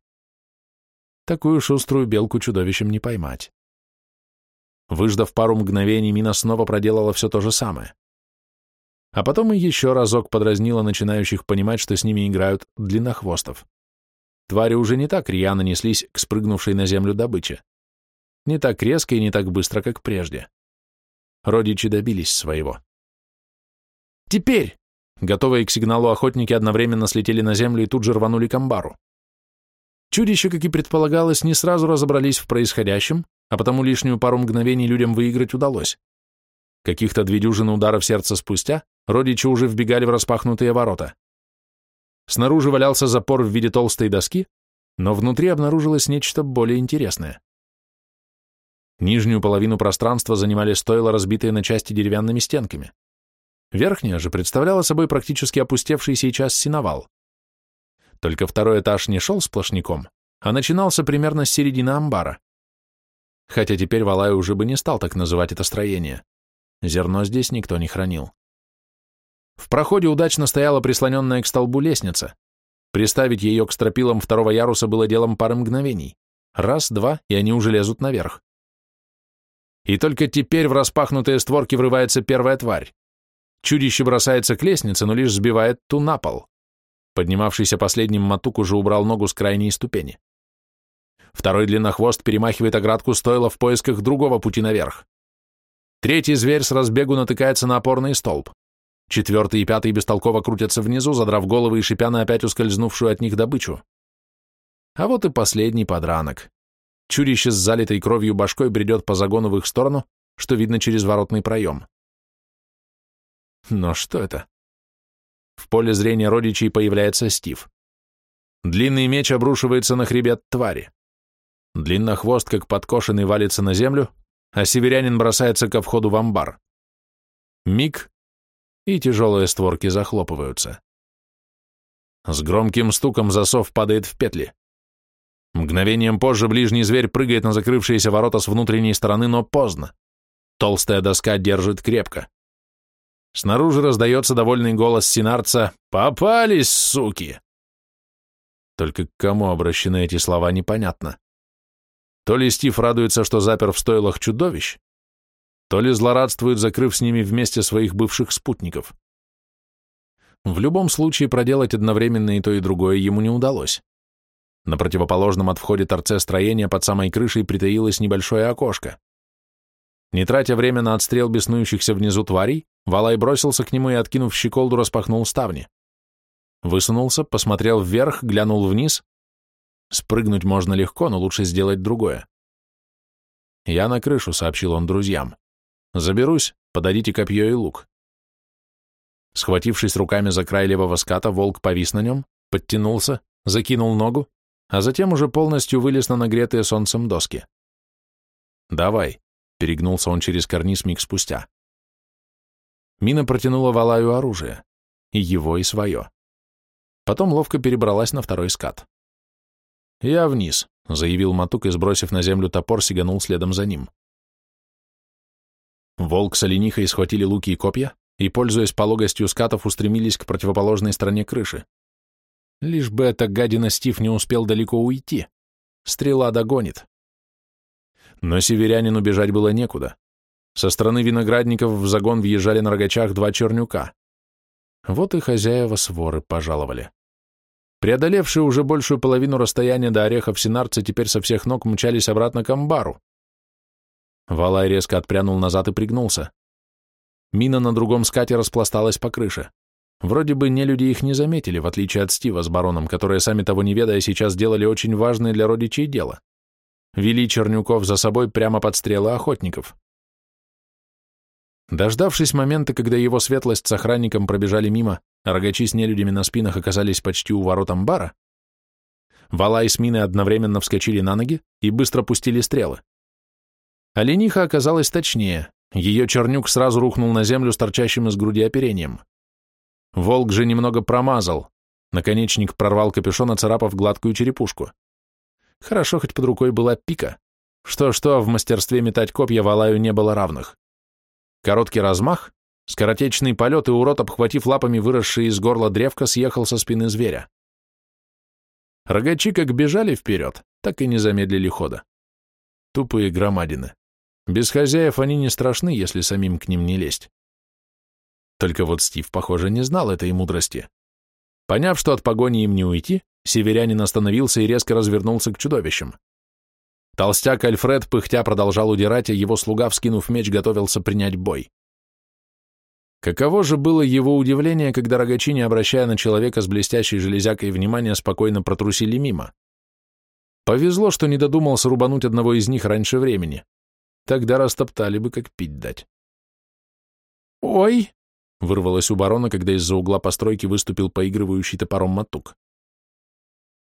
Такую шуструю белку чудовищем не поймать. Выждав пару мгновений, Мина снова проделала все то же самое. А потом и еще разок подразнила начинающих понимать, что с ними играют длиннохвостов. Твари уже не так рьяно неслись к спрыгнувшей на землю добыче. Не так резко и не так быстро, как прежде. Родичи добились своего. «Теперь!» Готовые к сигналу охотники одновременно слетели на землю и тут же рванули к амбару. Чудища, как и предполагалось, не сразу разобрались в происходящем, а потому лишнюю пару мгновений людям выиграть удалось. Каких-то две дюжины ударов сердца спустя родичи уже вбегали в распахнутые ворота. Снаружи валялся запор в виде толстой доски, но внутри обнаружилось нечто более интересное. Нижнюю половину пространства занимали стойла, разбитые на части деревянными стенками. Верхняя же представляла собой практически опустевший сейчас синовал. Только второй этаж не шел сплошняком, а начинался примерно с середины амбара хотя теперь Валай уже бы не стал так называть это строение. Зерно здесь никто не хранил. В проходе удачно стояла прислоненная к столбу лестница. Приставить ее к стропилам второго яруса было делом пары мгновений. Раз, два, и они уже лезут наверх. И только теперь в распахнутые створки врывается первая тварь. Чудище бросается к лестнице, но лишь сбивает ту на пол. Поднимавшийся последним матук уже убрал ногу с крайней ступени. Второй длиннохвост перемахивает оградку стойла в поисках другого пути наверх. Третий зверь с разбегу натыкается на опорный столб. Четвертый и пятый бестолково крутятся внизу, задрав головы и шипя на опять ускользнувшую от них добычу. А вот и последний подранок. Чудище с залитой кровью башкой бредет по загону в их сторону, что видно через воротный проем. Но что это? В поле зрения родичей появляется Стив. Длинный меч обрушивается на хребет твари. Длиннохвост, как подкошенный, валится на землю, а северянин бросается ко входу в амбар. Миг, и тяжелые створки захлопываются. С громким стуком засов падает в петли. Мгновением позже ближний зверь прыгает на закрывшиеся ворота с внутренней стороны, но поздно. Толстая доска держит крепко. Снаружи раздается довольный голос синарца «Попались, суки!» Только к кому обращены эти слова, непонятно. То ли Стив радуется, что запер в стойлах чудовищ, то ли злорадствует, закрыв с ними вместе своих бывших спутников. В любом случае проделать одновременно и то, и другое ему не удалось. На противоположном от входа торце строения под самой крышей притаилось небольшое окошко. Не тратя время на отстрел беснующихся внизу тварей, Валай бросился к нему и, откинув щеколду, распахнул ставни. Высунулся, посмотрел вверх, глянул вниз. Спрыгнуть можно легко, но лучше сделать другое. «Я на крышу», — сообщил он друзьям. «Заберусь, подадите копье и лук». Схватившись руками за край левого ската, волк повис на нем, подтянулся, закинул ногу, а затем уже полностью вылез на нагретые солнцем доски. «Давай», — перегнулся он через карниз миг спустя. Мина протянула Валаю оружие, и его, и свое. Потом ловко перебралась на второй скат. «Я вниз», — заявил Матук и, сбросив на землю топор, сиганул следом за ним. Волк с оленихой схватили луки и копья и, пользуясь пологостью скатов, устремились к противоположной стороне крыши. Лишь бы эта гадина Стив не успел далеко уйти. Стрела догонит. Но северянину бежать было некуда. Со стороны виноградников в загон въезжали на рогачах два чернюка. Вот и хозяева своры пожаловали. Преодолевшие уже большую половину расстояния до орехов синарцы теперь со всех ног мчались обратно к амбару. Валай резко отпрянул назад и пригнулся. Мина на другом скате распласталась по крыше. Вроде бы не люди их не заметили, в отличие от Стива с бароном, которые, сами того не ведая, сейчас делали очень важное для родичей дело. Вели чернюков за собой прямо под стрелы охотников. Дождавшись момента, когда его светлость с охранником пробежали мимо, а рогачи с нелюдями на спинах оказались почти у ворот амбара, Вала и Смины одновременно вскочили на ноги и быстро пустили стрелы. Олениха оказалась точнее, ее чернюк сразу рухнул на землю с торчащим из груди оперением. Волк же немного промазал, наконечник прорвал капюшон, оцарапав гладкую черепушку. Хорошо, хоть под рукой была пика. Что-что, в мастерстве метать копья Валаю не было равных. Короткий размах, скоротечный полет, и урод, обхватив лапами выросший из горла древка, съехал со спины зверя. Рогачи как бежали вперед, так и не замедлили хода. Тупые громадины. Без хозяев они не страшны, если самим к ним не лезть. Только вот Стив, похоже, не знал этой мудрости. Поняв, что от погони им не уйти, северянин остановился и резко развернулся к чудовищам. Толстяк Альфред пыхтя продолжал удирать, а его слуга, вскинув меч, готовился принять бой. Каково же было его удивление, когда рогачи, не обращая на человека с блестящей железякой внимания, спокойно протрусили мимо. Повезло, что не додумался рубануть одного из них раньше времени. Тогда растоптали бы, как пить дать. «Ой!» — вырвалось у барона, когда из-за угла постройки выступил поигрывающий топором матук.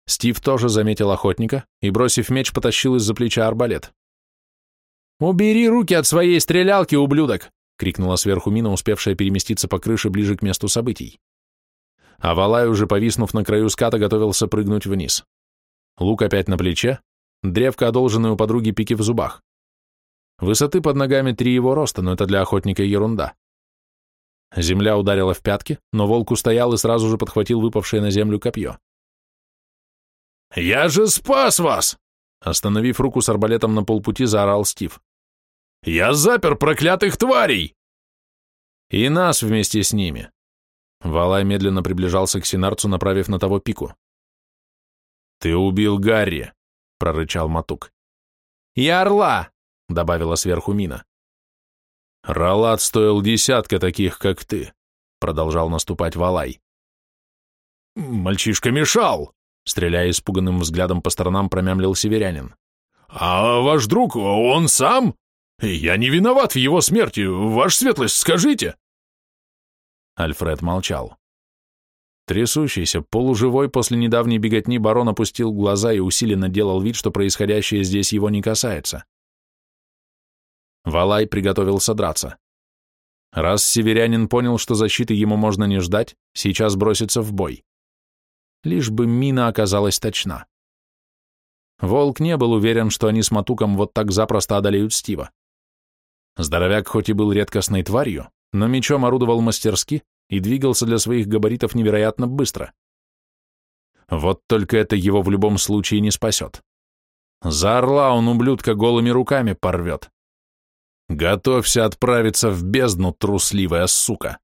Стив тоже заметил охотника и, бросив меч, потащил из-за плеча арбалет. «Убери руки от своей стрелялки, ублюдок!» — крикнула сверху мина, успевшая переместиться по крыше ближе к месту событий. А Валай, уже повиснув на краю ската, готовился прыгнуть вниз. Лук опять на плече, древко, одолженное у подруги пики в зубах. Высоты под ногами три его роста, но это для охотника ерунда. Земля ударила в пятки, но волк устоял и сразу же подхватил выпавшее на землю копье. «Я же спас вас!» Остановив руку с арбалетом на полпути, заорал Стив. «Я запер проклятых тварей!» «И нас вместе с ними!» Валай медленно приближался к Синарцу, направив на того пику. «Ты убил Гарри!» — прорычал Матук. «И орла!» — добавила сверху Мина. «Ралат стоил десятка таких, как ты», — продолжал наступать Валай. «Мальчишка мешал!» Стреляя испуганным взглядом по сторонам, промямлил северянин. «А ваш друг, он сам? Я не виноват в его смерти, ваша светлость, скажите!» Альфред молчал. Трясущийся, полуживой после недавней беготни барон опустил глаза и усиленно делал вид, что происходящее здесь его не касается. Валай приготовился драться. Раз северянин понял, что защиты ему можно не ждать, сейчас бросится в бой лишь бы мина оказалась точна. Волк не был уверен, что они с Матуком вот так запросто одолеют Стива. Здоровяк хоть и был редкостной тварью, но мечом орудовал мастерски и двигался для своих габаритов невероятно быстро. Вот только это его в любом случае не спасет. За орла он ублюдка голыми руками порвет. Готовься отправиться в бездну, трусливая сука.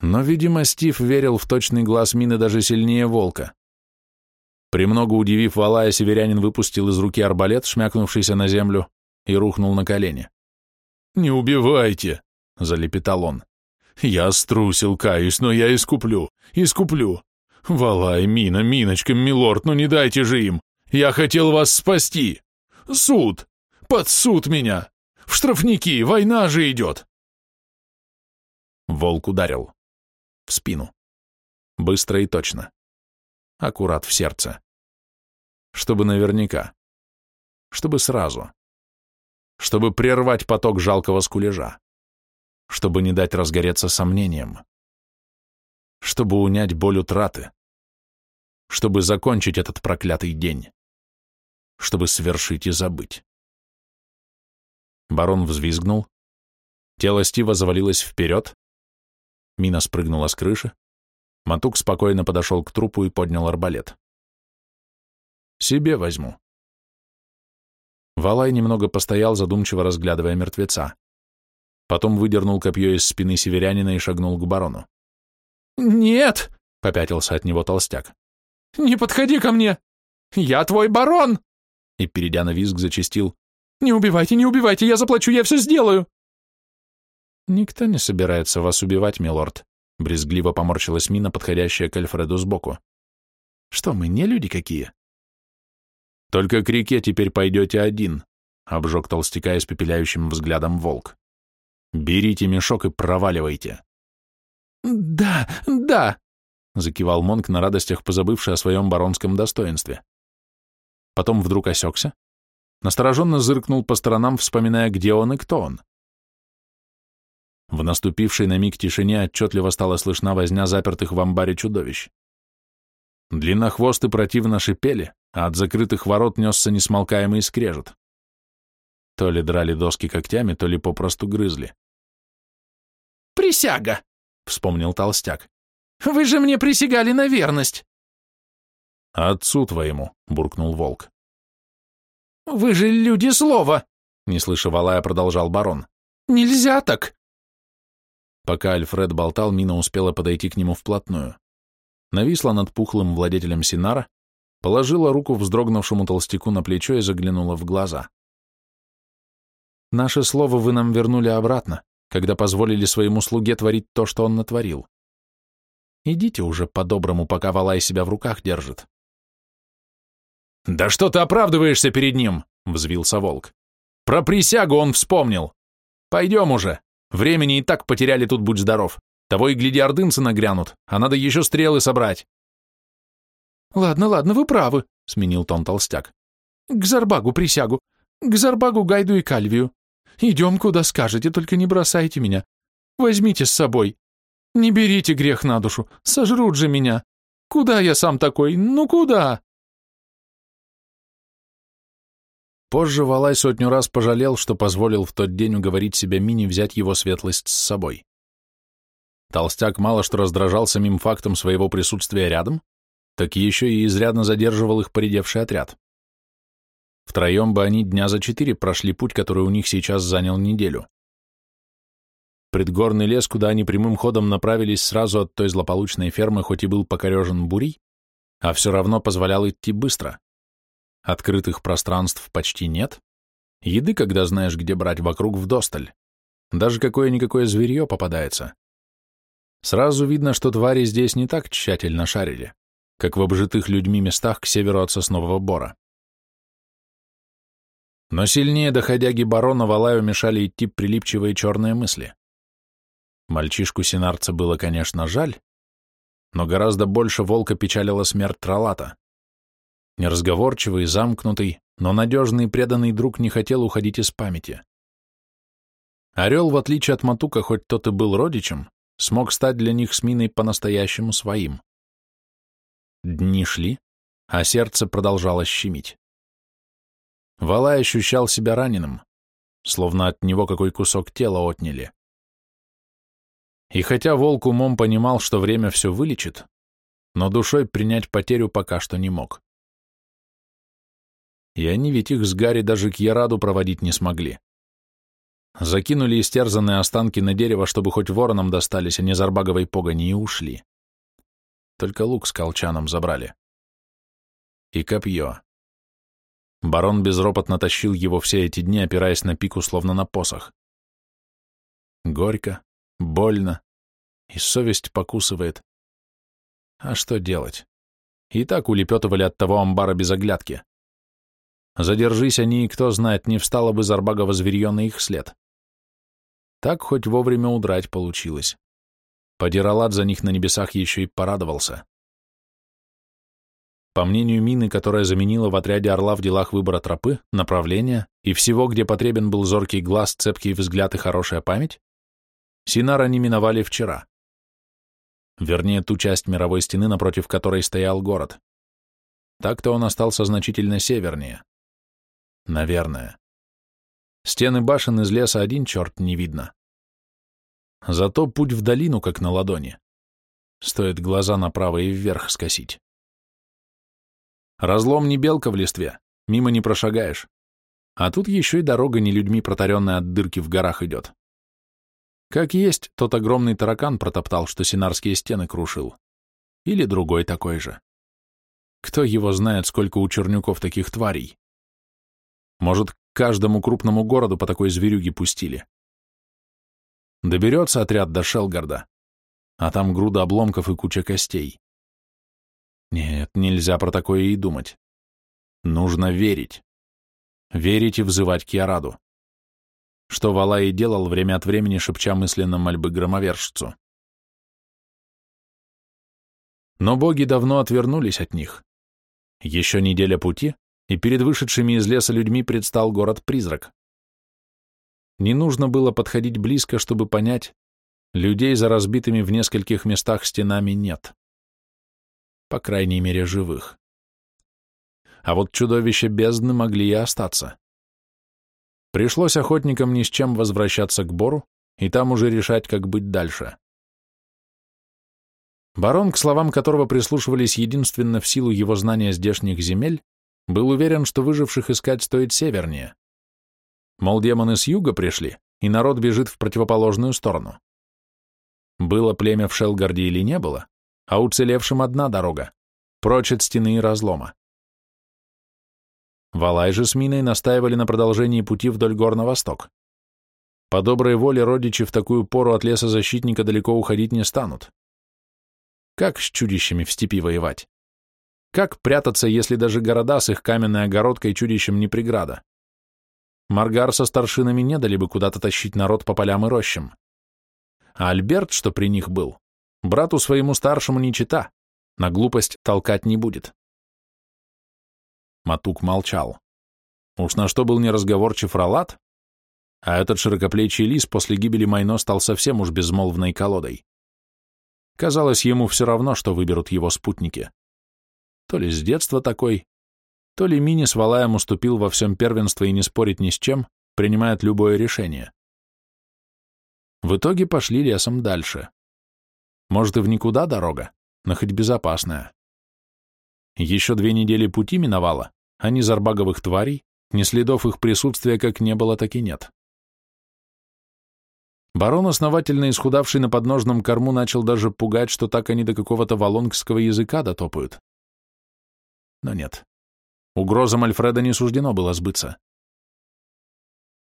Но, видимо, Стив верил в точный глаз мины даже сильнее волка. Премного удивив Валая, северянин выпустил из руки арбалет, шмякнувшийся на землю, и рухнул на колени. «Не убивайте!» — залепетал он. «Я струсил, каюсь, но я искуплю, искуплю. Валай, Мина, Миночка, милорд, ну не дайте же им! Я хотел вас спасти! Суд! Под суд меня! В штрафники, война же идет!» Волк ударил. В спину. Быстро и точно. Аккурат в сердце. Чтобы наверняка. Чтобы сразу. Чтобы прервать поток жалкого скулежа. Чтобы не дать разгореться сомнениям. Чтобы унять боль утраты. Чтобы закончить этот проклятый день. Чтобы свершить и забыть. Барон взвизгнул. Тело Стива завалилось вперед. Мина спрыгнула с крыши. Матук спокойно подошел к трупу и поднял арбалет. «Себе возьму». Валай немного постоял, задумчиво разглядывая мертвеца. Потом выдернул копье из спины северянина и шагнул к барону. «Нет!» — попятился от него толстяк. «Не подходи ко мне! Я твой барон!» И, перейдя на визг, зачистил. «Не убивайте, не убивайте, я заплачу, я все сделаю!» «Никто не собирается вас убивать, милорд», — брезгливо поморщилась мина, подходящая к Альфреду сбоку. «Что мы, не люди какие?» «Только к реке теперь пойдете один», — обжег толстяка испепеляющим взглядом волк. «Берите мешок и проваливайте». «Да, да», — закивал Монк на радостях, позабывший о своем баронском достоинстве. Потом вдруг осекся, настороженно зыркнул по сторонам, вспоминая, где он и кто он. В наступившей на миг тишине отчетливо стала слышна возня запертых в амбаре чудовищ. Длиннохвосты противно шипели, а от закрытых ворот несся несмолкаемый скрежет. То ли драли доски когтями, то ли попросту грызли. «Присяга!» — вспомнил толстяк. «Вы же мне присягали на верность!» «Отцу твоему!» — буркнул волк. «Вы же люди слова!» — не слыша Валая, продолжал барон. «Нельзя так!» Пока Альфред болтал, Мина успела подойти к нему вплотную. Нависла над пухлым владетелем Синара, положила руку вздрогнувшему толстяку на плечо и заглянула в глаза. «Наше слово вы нам вернули обратно, когда позволили своему слуге творить то, что он натворил. Идите уже по-доброму, пока Валай себя в руках держит». «Да что ты оправдываешься перед ним?» — взвился волк. «Про присягу он вспомнил. Пойдем уже. Времени и так потеряли тут, будь здоров. Того и гляди, ордынцы нагрянут, а надо еще стрелы собрать». «Ладно, ладно, вы правы», — сменил тон толстяк. «К Зарбагу присягу, к Зарбагу Гайду и Кальвию. Идем, куда скажете, только не бросайте меня. Возьмите с собой. Не берите грех на душу, сожрут же меня. Куда я сам такой? Ну куда?» Позже Валай сотню раз пожалел, что позволил в тот день уговорить себя Мини взять его светлость с собой. Толстяк мало что раздражал самим фактом своего присутствия рядом, так еще и изрядно задерживал их поредевший отряд. Втроем бы они дня за четыре прошли путь, который у них сейчас занял неделю. Предгорный лес, куда они прямым ходом направились сразу от той злополучной фермы, хоть и был покорежен бурей, а все равно позволял идти быстро. Открытых пространств почти нет. Еды, когда знаешь, где брать, вокруг вдосталь. Даже какое-никакое зверье попадается. Сразу видно, что твари здесь не так тщательно шарили, как в обжитых людьми местах к северу от Соснового Бора. Но сильнее доходяги барона Валаю мешали идти прилипчивые черные мысли. Мальчишку Синарца было, конечно, жаль, но гораздо больше волка печалила смерть Тралата. Неразговорчивый, замкнутый, но надежный и преданный друг не хотел уходить из памяти. Орел, в отличие от Матука, хоть тот и был родичем, смог стать для них с Миной по-настоящему своим. Дни шли, а сердце продолжало щемить. Валай ощущал себя раненым, словно от него какой кусок тела отняли. И хотя волк умом понимал, что время все вылечит, но душой принять потерю пока что не мог и они ведь их с Гарри даже к Яраду проводить не смогли. Закинули истерзанные останки на дерево, чтобы хоть воронам достались, а не зарбаговой погони, и ушли. Только лук с колчаном забрали. и копье. Барон безропотно тащил его все эти дни, опираясь на пику, словно на посох. Горько, больно, и совесть покусывает. А что делать? И так улепетывали от того амбара без оглядки. Задержись они, и кто знает, не встало бы Зарбагова зверье на их след. Так хоть вовремя удрать получилось. Подиралат за них на небесах еще и порадовался. По мнению Мины, которая заменила в отряде Орла в делах выбора тропы, направления и всего, где потребен был зоркий глаз, цепкий взгляд и хорошая память, Синара не миновали вчера. Вернее, ту часть мировой стены, напротив которой стоял город. Так-то он остался значительно севернее. Наверное. Стены башен из леса один черт не видно. Зато путь в долину как на ладони. Стоит глаза направо и вверх скосить. Разлом не белка в листве, мимо не прошагаешь. А тут еще и дорога не людьми протаренная от дырки в горах идет. Как есть, тот огромный таракан протоптал, что синарские стены крушил. Или другой такой же. Кто его знает, сколько у чернюков таких тварей? Может, каждому крупному городу по такой зверюге пустили. Доберется отряд до Шелгарда, а там груда обломков и куча костей. Нет, нельзя про такое и думать. Нужно верить. Верить и взывать Киараду. Что Валай делал время от времени, шепча мысленно мольбы громовержцу. Но боги давно отвернулись от них. Еще неделя пути, и перед вышедшими из леса людьми предстал город-призрак. Не нужно было подходить близко, чтобы понять, людей за разбитыми в нескольких местах стенами нет. По крайней мере, живых. А вот чудовища бездны могли и остаться. Пришлось охотникам ни с чем возвращаться к Бору, и там уже решать, как быть дальше. Барон, к словам которого прислушивались единственно в силу его знания здешних земель, был уверен, что выживших искать стоит севернее. Мол, демоны с юга пришли, и народ бежит в противоположную сторону. Было племя в Шелгарде или не было, а уцелевшим одна дорога — прочь от стены и разлома. Валай же с Миной настаивали на продолжении пути вдоль гор на восток. По доброй воле родичи в такую пору от леса защитника далеко уходить не станут. Как с чудищами в степи воевать? Как прятаться, если даже города с их каменной огородкой чудищем не преграда? Маргар со старшинами не дали бы куда-то тащить народ по полям и рощам. А Альберт, что при них был, брату своему старшему не чита, на глупость толкать не будет. Матук молчал. Уж на что был неразговорчив Ралат, а этот широкоплечий лис после гибели Майно стал совсем уж безмолвной колодой. Казалось, ему все равно, что выберут его спутники. То ли с детства такой, то ли Мини с Валаем уступил во всем первенство и не спорит ни с чем, принимает любое решение. В итоге пошли лесом дальше. Может, и в никуда дорога, но хоть безопасная. Еще две недели пути миновало, а ни зарбаговых тварей, ни следов их присутствия как не было, так и нет. Барон, основательно исхудавший на подножном корму, начал даже пугать, что так они до какого-то валонгского языка дотопают. Но нет. Угрозам Альфреда не суждено было сбыться.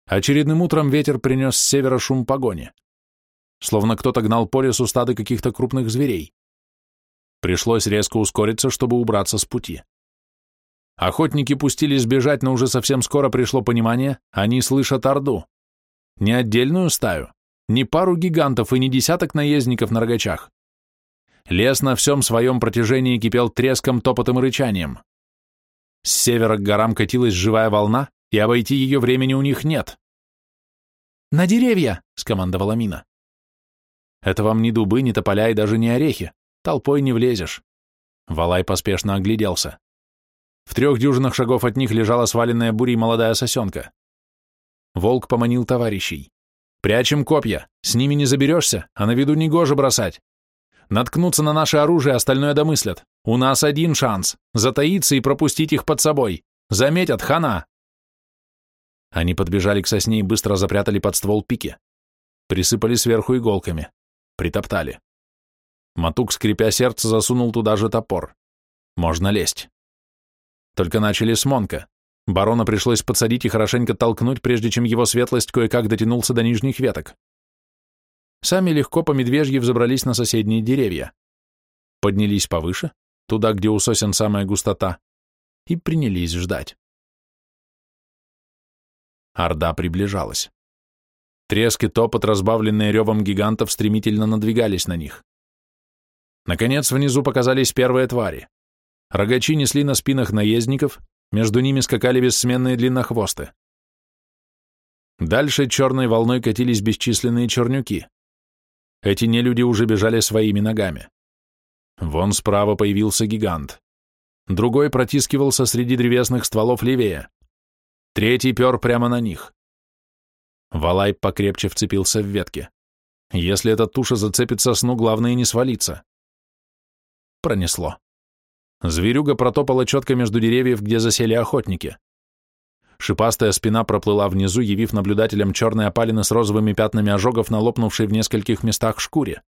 Очередным утром ветер принес с севера шум погони. Словно кто-то гнал по лесу стады каких-то крупных зверей. Пришлось резко ускориться, чтобы убраться с пути. Охотники пустились бежать, но уже совсем скоро пришло понимание, они слышат Орду. Не отдельную стаю, не пару гигантов и не десяток наездников на рогачах. Лес на всем своем протяжении кипел треском, топотом и рычанием. С севера к горам катилась живая волна, и обойти ее времени у них нет. «На деревья!» — скомандовала Мина. «Это вам не дубы, не тополя и даже не орехи. Толпой не влезешь». Валай поспешно огляделся. В трех дюжинах шагов от них лежала сваленная бурей молодая сосенка. Волк поманил товарищей. «Прячем копья, с ними не заберешься, а на виду негоже бросать. Наткнуться на наше оружие, остальное домыслят. У нас один шанс — затаиться и пропустить их под собой. Заметят, хана!» Они подбежали к сосне и быстро запрятали под ствол пики. Присыпали сверху иголками. Притоптали. Матук, скрипя сердце, засунул туда же топор. Можно лезть. Только начали с Монка. Барона пришлось подсадить и хорошенько толкнуть, прежде чем его светлость кое-как дотянулся до нижних веток. Сами легко по медвежьи взобрались на соседние деревья. Поднялись повыше, туда, где у сосен самая густота, и принялись ждать. Орда приближалась. Треск и топот, разбавленные ревом гигантов, стремительно надвигались на них. Наконец, внизу показались первые твари. Рогачи несли на спинах наездников, между ними скакали бессменные длиннохвосты. Дальше черной волной катились бесчисленные чернюки. Эти нелюди уже бежали своими ногами. Вон справа появился гигант. Другой протискивался среди древесных стволов левее. Третий пер прямо на них. Валай покрепче вцепился в ветки. Если эта туша зацепит сосну, главное не свалиться. Пронесло. Зверюга протопала четко между деревьев, где засели охотники. Шипастая спина проплыла внизу, явив наблюдателям черные опалины с розовыми пятнами ожогов на лопнувшей в нескольких местах шкуре.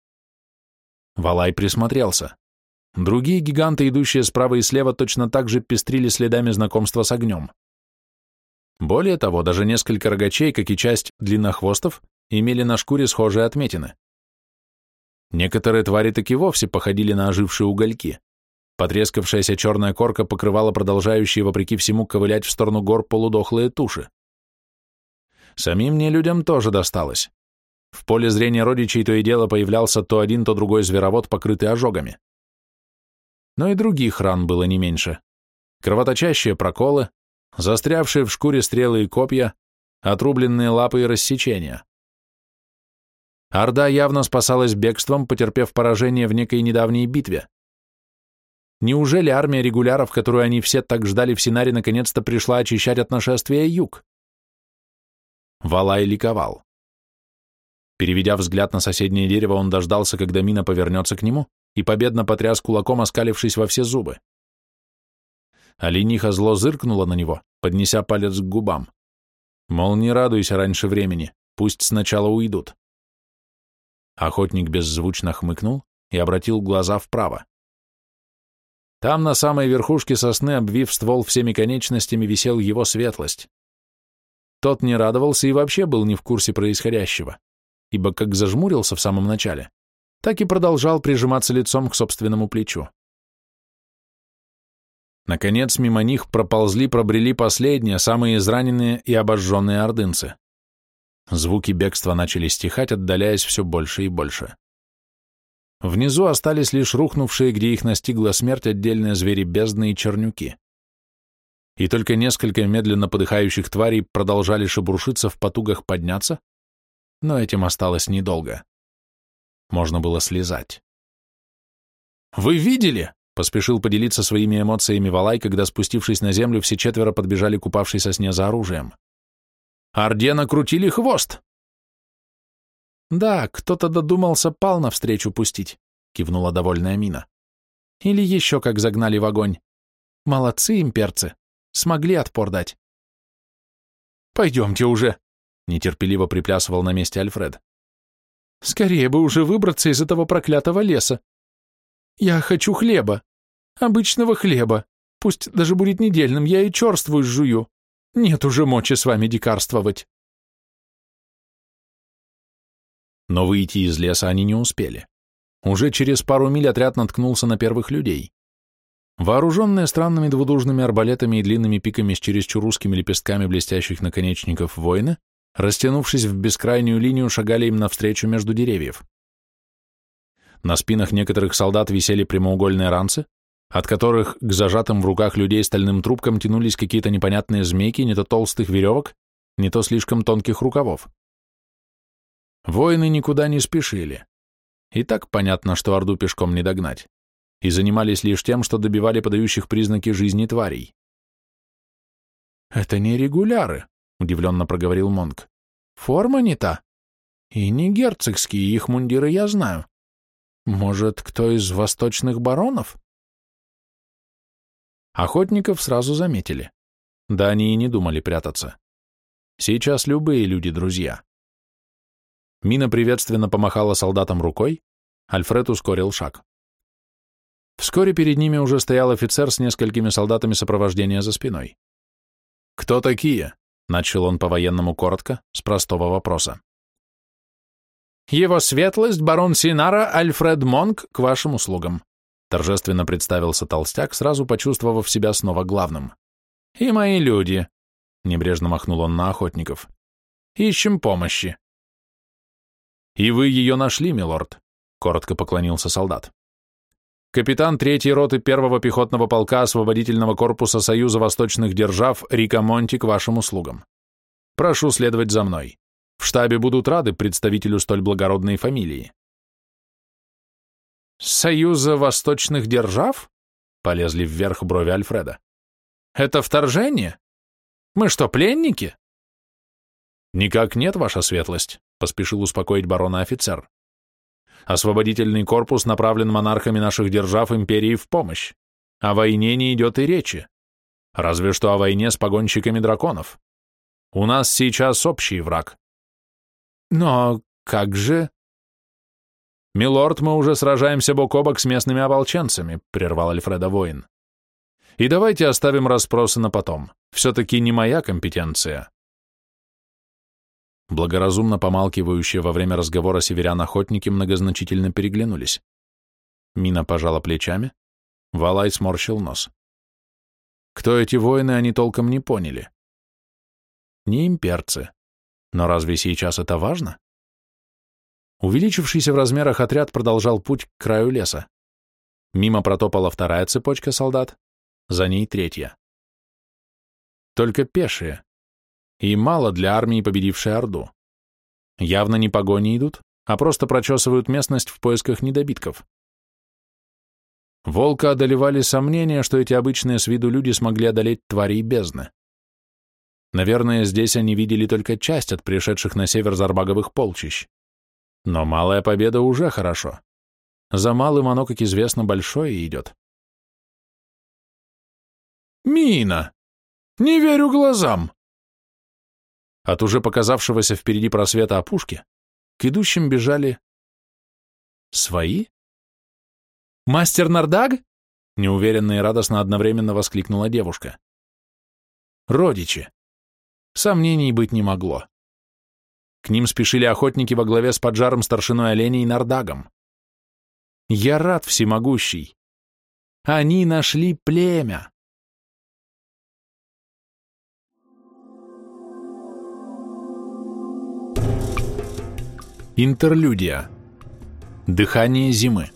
Валай присмотрелся. Другие гиганты, идущие справа и слева, точно так же пестрили следами знакомства с огнем. Более того, даже несколько рогачей, как и часть длиннохвостов, имели на шкуре схожие отметины. Некоторые твари таки вовсе походили на ожившие угольки. Потрескавшаяся черная корка покрывала продолжающие, вопреки всему, ковылять в сторону гор полудохлые туши. Самим мне людям тоже досталось. В поле зрения родичей то и дело появлялся то один, то другой зверовод, покрытый ожогами. Но и других ран было не меньше. Кровоточащие проколы, застрявшие в шкуре стрелы и копья, отрубленные лапы и рассечения. Орда явно спасалась бегством, потерпев поражение в некой недавней битве. Неужели армия регуляров, которую они все так ждали в Синаре, наконец-то пришла очищать от нашествия юг? Валай ликовал. Переведя взгляд на соседнее дерево, он дождался, когда мина повернется к нему, и победно потряс кулаком, оскалившись во все зубы. Олениха зло зыркнула на него, поднеся палец к губам. Мол, не радуйся раньше времени, пусть сначала уйдут. Охотник беззвучно хмыкнул и обратил глаза вправо. Там, на самой верхушке сосны, обвив ствол всеми конечностями, висел его светлость. Тот не радовался и вообще был не в курсе происходящего, ибо как зажмурился в самом начале, так и продолжал прижиматься лицом к собственному плечу. Наконец, мимо них проползли, пробрели последние, самые израненные и обожженные ордынцы. Звуки бегства начали стихать, отдаляясь все больше и больше. Внизу остались лишь рухнувшие, где их настигла смерть, отдельные звери бездны и чернюки. И только несколько медленно подыхающих тварей продолжали шебуршиться в потугах подняться, но этим осталось недолго. Можно было слезать. «Вы видели?» — поспешил поделиться своими эмоциями Валай, когда, спустившись на землю, все четверо подбежали к упавшей сосне за оружием. «Орде накрутили хвост!» «Да, кто-то додумался пал навстречу пустить», — кивнула довольная мина. «Или еще как загнали в огонь. Молодцы имперцы, смогли отпор дать». «Пойдемте уже», — нетерпеливо приплясывал на месте Альфред. «Скорее бы уже выбраться из этого проклятого леса. Я хочу хлеба, обычного хлеба, пусть даже будет недельным, я и черствую жую. Нет уже мочи с вами дикарствовать». Но выйти из леса они не успели. Уже через пару миль отряд наткнулся на первых людей. Вооруженные странными двудужными арбалетами и длинными пиками с чересчур узкими лепестками блестящих наконечников воины, растянувшись в бескрайнюю линию, шагали им навстречу между деревьев. На спинах некоторых солдат висели прямоугольные ранцы, от которых к зажатым в руках людей стальным трубкам тянулись какие-то непонятные змейки, не то толстых веревок, не то слишком тонких рукавов. Воины никуда не спешили. И так понятно, что Орду пешком не догнать. И занимались лишь тем, что добивали подающих признаки жизни тварей. «Это не регуляры», — удивленно проговорил Монг. «Форма не та. И не герцогские, их мундиры я знаю. Может, кто из восточных баронов?» Охотников сразу заметили. Да они и не думали прятаться. Сейчас любые люди друзья. Мина приветственно помахала солдатам рукой, Альфред ускорил шаг. Вскоре перед ними уже стоял офицер с несколькими солдатами сопровождения за спиной. «Кто такие?» — начал он по-военному коротко, с простого вопроса. «Его светлость, барон Синара Альфред Монк, к вашим услугам», — торжественно представился толстяк, сразу почувствовав себя снова главным. «И мои люди», — небрежно махнул он на охотников, — «ищем помощи». «И вы ее нашли, милорд», — коротко поклонился солдат капитан третьей роты первого пехотного полка освободительного корпуса Союза Восточных Держав Рика Монти к вашим услугам. Прошу следовать за мной. В штабе будут рады представителю столь благородной фамилии. Союза Восточных Держав? Полезли вверх брови Альфреда. Это вторжение? Мы что, пленники? Никак нет, ваша светлость, поспешил успокоить барона офицер. Освободительный корпус направлен монархами наших держав империи в помощь. О войне не идет и речи. Разве что о войне с погонщиками драконов. У нас сейчас общий враг. Но как же... «Милорд, мы уже сражаемся бок о бок с местными ополченцами», — прервал Альфреда воин. «И давайте оставим расспросы на потом. Все-таки не моя компетенция». Благоразумно помалкивающие во время разговора северян-охотники многозначительно переглянулись. Мина пожала плечами, Валай сморщил нос. Кто эти воины, они толком не поняли. Не имперцы. Но разве сейчас это важно? Увеличившийся в размерах отряд продолжал путь к краю леса. Мимо протопала вторая цепочка солдат, за ней третья. Только пешие, и мало для армии, победившей Орду. Явно не погони идут, а просто прочесывают местность в поисках недобитков. Волка одолевали сомнения, что эти обычные с виду люди смогли одолеть тварей бездны. Наверное, здесь они видели только часть от пришедших на север зарбаговых полчищ. Но малая победа уже хорошо. За малым оно, как известно, большое идет. «Мина! Не верю глазам!» От уже показавшегося впереди просвета опушки к идущим бежали... Свои? «Мастер Нардаг?» — неуверенно и радостно одновременно воскликнула девушка. «Родичи!» Сомнений быть не могло. К ним спешили охотники во главе с поджаром старшиной оленей Нардагом. «Я рад, всемогущий! Они нашли племя!» Интерлюдия. Дыхание зимы.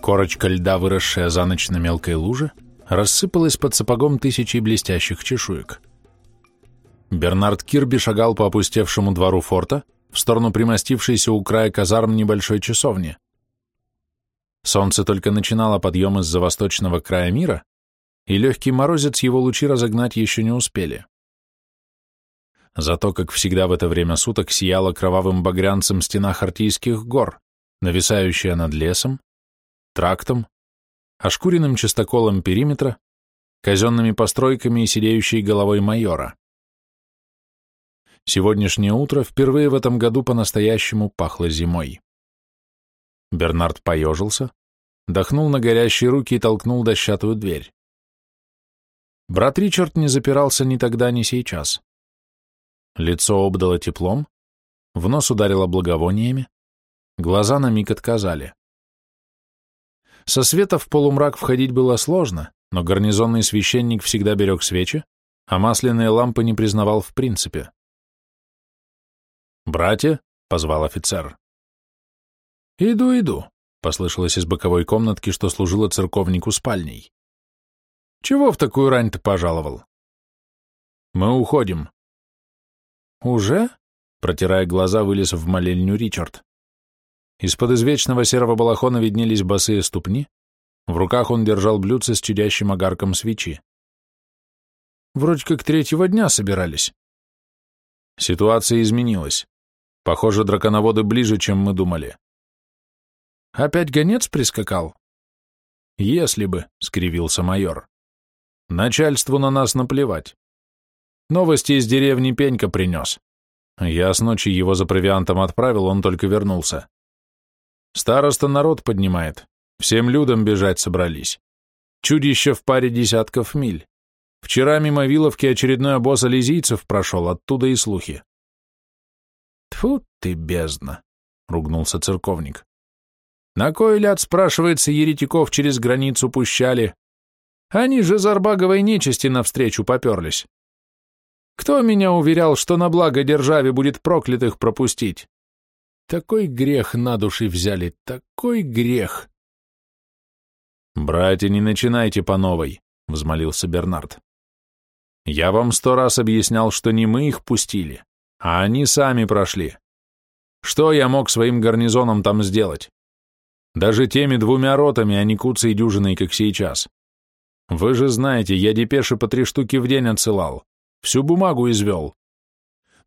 Корочка льда, выросшая за ночь на мелкой луже, рассыпалась под сапогом тысячей блестящих чешуек. Бернард Кирби шагал по опустевшему двору форта в сторону примостившейся у края казарм небольшой часовни. Солнце только начинало подъем из-за восточного края мира, и легкий морозец его лучи разогнать еще не успели. Зато, как всегда в это время суток, сияла кровавым багрянцем стена Хартийских гор, нависающая над лесом, трактом, ошкуренным чистоколом периметра, казенными постройками и сидеющей головой майора. Сегодняшнее утро впервые в этом году по-настоящему пахло зимой. Бернард поежился, дохнул на горящие руки и толкнул дощатую дверь. Брат Ричард не запирался ни тогда, ни сейчас. Лицо обдало теплом, в нос ударило благовониями, глаза на миг отказали. Со света в полумрак входить было сложно, но гарнизонный священник всегда берег свечи, а масляные лампы не признавал в принципе. «Братья?» — позвал офицер. «Иду, иду», — послышалось из боковой комнатки, что служила церковнику спальней. «Чего в такую рань ты пожаловал?» «Мы уходим», «Уже?» — протирая глаза, вылез в молельню Ричард. Из-под извечного серого балахона виднелись босые ступни, в руках он держал блюдце с чудящим огарком свечи. «Вроде как третьего дня собирались». Ситуация изменилась. Похоже, драконоводы ближе, чем мы думали. «Опять гонец прискакал?» «Если бы», — скривился майор. «Начальству на нас наплевать. Новости из деревни Пенька принес. Я с ночи его за провиантом отправил, он только вернулся. Староста народ поднимает. Всем людям бежать собрались. Чудище в паре десятков миль. Вчера мимо Виловки очередной обоз ализийцев прошел, оттуда и слухи. Тьфу ты, бездна, — ругнулся церковник. На кой ляд, спрашивается, еретиков через границу пущали? Они же зарбаговой нечисти навстречу поперлись. Кто меня уверял, что на благо державе будет проклятых пропустить? Такой грех на души взяли, такой грех. «Братья, не начинайте по новой», — взмолился Бернард. «Я вам сто раз объяснял, что не мы их пустили, а они сами прошли. Что я мог своим гарнизоном там сделать? Даже теми двумя ротами, а не куцей дюжиной, как сейчас. Вы же знаете, я депеши по три штуки в день отсылал, всю бумагу извел.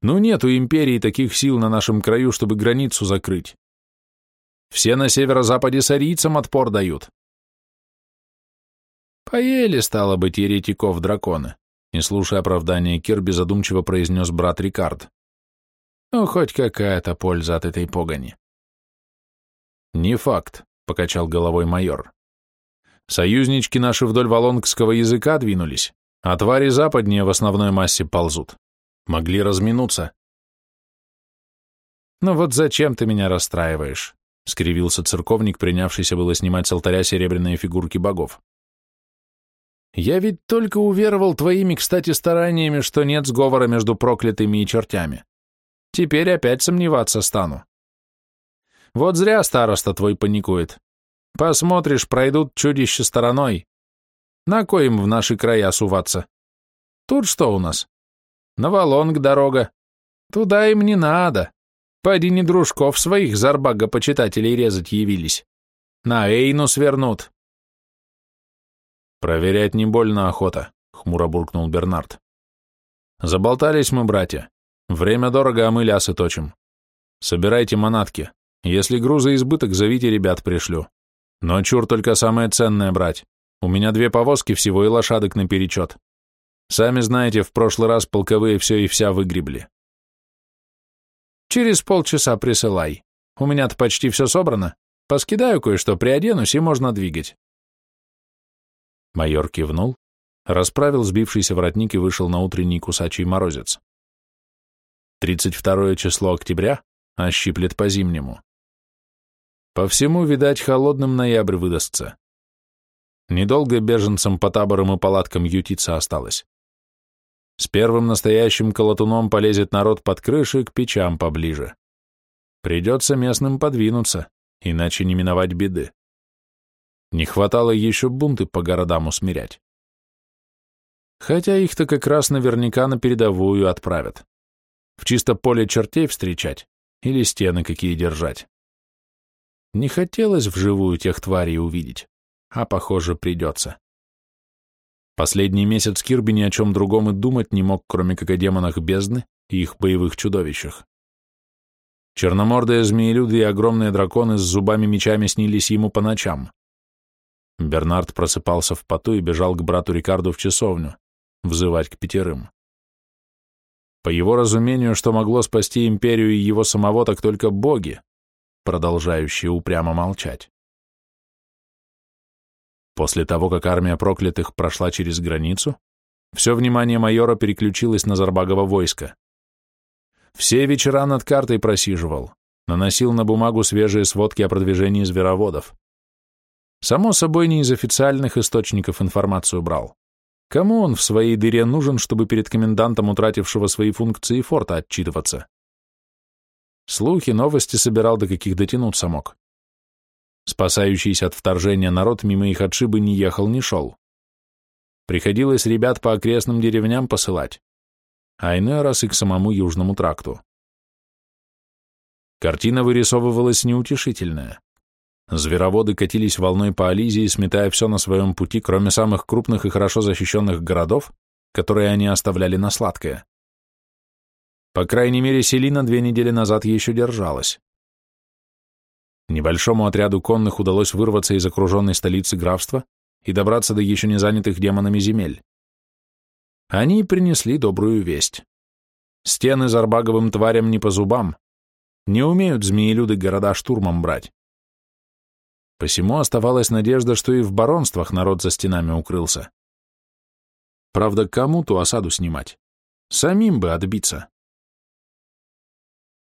Ну нет у империи таких сил на нашем краю, чтобы границу закрыть. Все на северо-западе сарийцам отпор дают. Поели, стало быть, еретиков драконы, не слушая оправдания Кирби, задумчиво произнес брат Рикард. Ну, хоть какая-то польза от этой погони. Не факт, покачал головой майор. Союзнички наши вдоль валонгского языка двинулись, а твари западнее в основной массе ползут. Могли разминуться. «Ну вот зачем ты меня расстраиваешь?» — скривился церковник, принявшийся было снимать с алтаря серебряные фигурки богов. «Я ведь только уверовал твоими, кстати, стараниями, что нет сговора между проклятыми и чертями. Теперь опять сомневаться стану. Вот зря староста твой паникует. Посмотришь, пройдут чудища стороной. На коим в наши края суваться? Тут что у нас? На Волонг дорога. Туда им не надо. Поди не дружков своих зарбага-почитателей резать явились. На Эйну свернут. Проверять не больно охота, хмуро буркнул Бернард. Заболтались мы, братья. Время дорого, а мы лясы точим. Собирайте манатки. Если груза избыток, зовите ребят, пришлю. Но чур только самое ценное брать. У меня две повозки всего и лошадок наперечет. Сами знаете, в прошлый раз полковые все и вся выгребли. Через полчаса присылай. У меня-то почти все собрано. Поскидаю кое-что, приоденусь, и можно двигать. Майор кивнул, расправил сбившийся воротник и вышел на утренний кусачий морозец. 32 число октября, а щиплет по-зимнему. По всему, видать, холодным ноябрь выдастся. Недолго беженцам по таборам и палаткам ютиться осталось. С первым настоящим колотуном полезет народ под крыши к печам поближе. Придется местным подвинуться, иначе не миновать беды. Не хватало еще бунты по городам усмирять. Хотя их-то как раз наверняка на передовую отправят. В чисто поле чертей встречать или стены какие держать. Не хотелось вживую тех тварей увидеть, а, похоже, придется. Последний месяц Кирби ни о чем другом и думать не мог, кроме как о демонах бездны и их боевых чудовищах. Черномордые змеелюды и огромные драконы с зубами-мечами снились ему по ночам. Бернард просыпался в поту и бежал к брату Рикарду в часовню, взывать к пятерым. По его разумению, что могло спасти империю и его самого, так только боги, продолжающие упрямо молчать. После того, как армия проклятых прошла через границу, все внимание майора переключилось на Зарбагово войско. Все вечера над картой просиживал, наносил на бумагу свежие сводки о продвижении звероводов. Само собой, не из официальных источников информацию брал. Кому он в своей дыре нужен, чтобы перед комендантом, утратившего свои функции форта, отчитываться? Слухи, новости собирал, до каких дотянуться мог. Спасающийся от вторжения народ мимо их отшибы не ехал, не шел. Приходилось ребят по окрестным деревням посылать, а иной раз и к самому Южному тракту. Картина вырисовывалась неутешительная. Звероводы катились волной по Ализии, сметая все на своем пути, кроме самых крупных и хорошо защищенных городов, которые они оставляли на сладкое. По крайней мере, Селина две недели назад еще держалась. Небольшому отряду конных удалось вырваться из окруженной столицы графства и добраться до еще не занятых демонами земель. Они принесли добрую весть. Стены зарбаговым тварям не по зубам. Не умеют змеелюды города штурмом брать. Посему оставалась надежда, что и в баронствах народ за стенами укрылся. Правда, кому ту осаду снимать? Самим бы отбиться.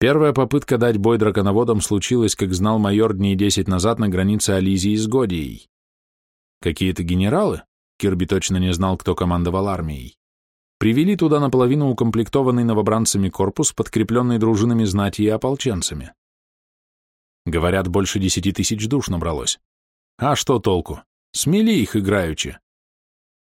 Первая попытка дать бой драконоводам случилась, как знал майор дней десять назад на границе Ализии с Годией. Какие-то генералы, Кирби точно не знал, кто командовал армией, привели туда наполовину укомплектованный новобранцами корпус, подкрепленный дружинами знати и ополченцами. Говорят, больше десяти тысяч душ набралось. А что толку? Смели их играючи.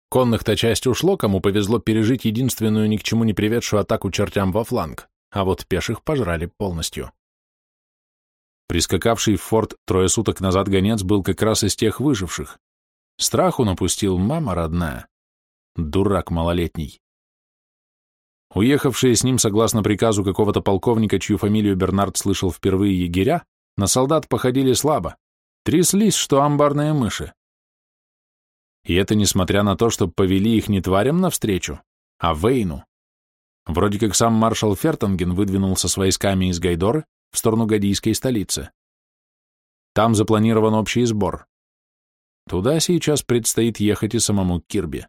Конных-то часть ушло, кому повезло пережить единственную ни к чему не приведшую атаку чертям во фланг, а вот пеших пожрали полностью. Прискакавший в форт трое суток назад гонец был как раз из тех выживших. Страху напустил мама родная. Дурак малолетний. Уехавшие с ним, согласно приказу какого-то полковника, чью фамилию Бернард слышал впервые егеря, на солдат походили слабо, тряслись, что амбарные мыши. И это несмотря на то, что повели их не тварям навстречу, а Вейну. Вроде как сам маршал Фертанген выдвинулся с войсками из Гайдоры в сторону Гадийской столицы. Там запланирован общий сбор. Туда сейчас предстоит ехать и самому Кирби.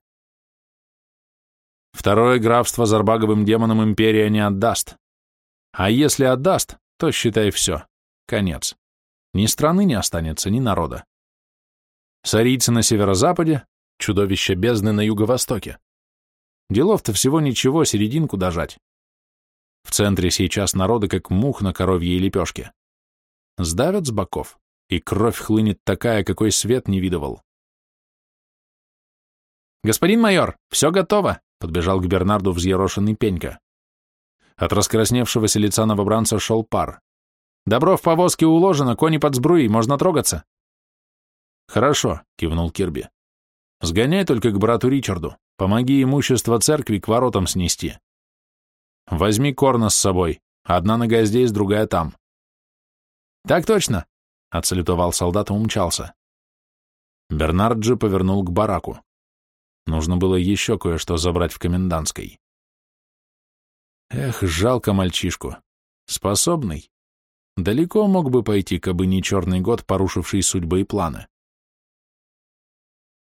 Второе графство Зарбаговым демонам империя не отдаст. А если отдаст, то считай все. Конец. Ни страны не останется, ни народа. Сарийцы на северо-западе, чудовище бездны на юго-востоке. Делов-то всего ничего, серединку дожать. В центре сейчас народы, как мух на коровьей лепешке. Сдавят с боков, и кровь хлынет такая, какой свет не видывал. «Господин майор, все готово!» — подбежал к Бернарду взъерошенный пенька. От раскрасневшегося лица новобранца шел пар. «Добро в повозке уложено, кони под сбруей, можно трогаться!» «Хорошо», — кивнул Кирби. «Сгоняй только к брату Ричарду, помоги имущество церкви к воротам снести. Возьми Корна с собой, одна нога здесь, другая там». «Так точно», — отсалютовал солдат и умчался. Бернард же повернул к бараку. Нужно было еще кое-что забрать в комендантской. Эх, жалко мальчишку. Способный. Далеко мог бы пойти, кабы не черный год, порушивший судьбы и планы.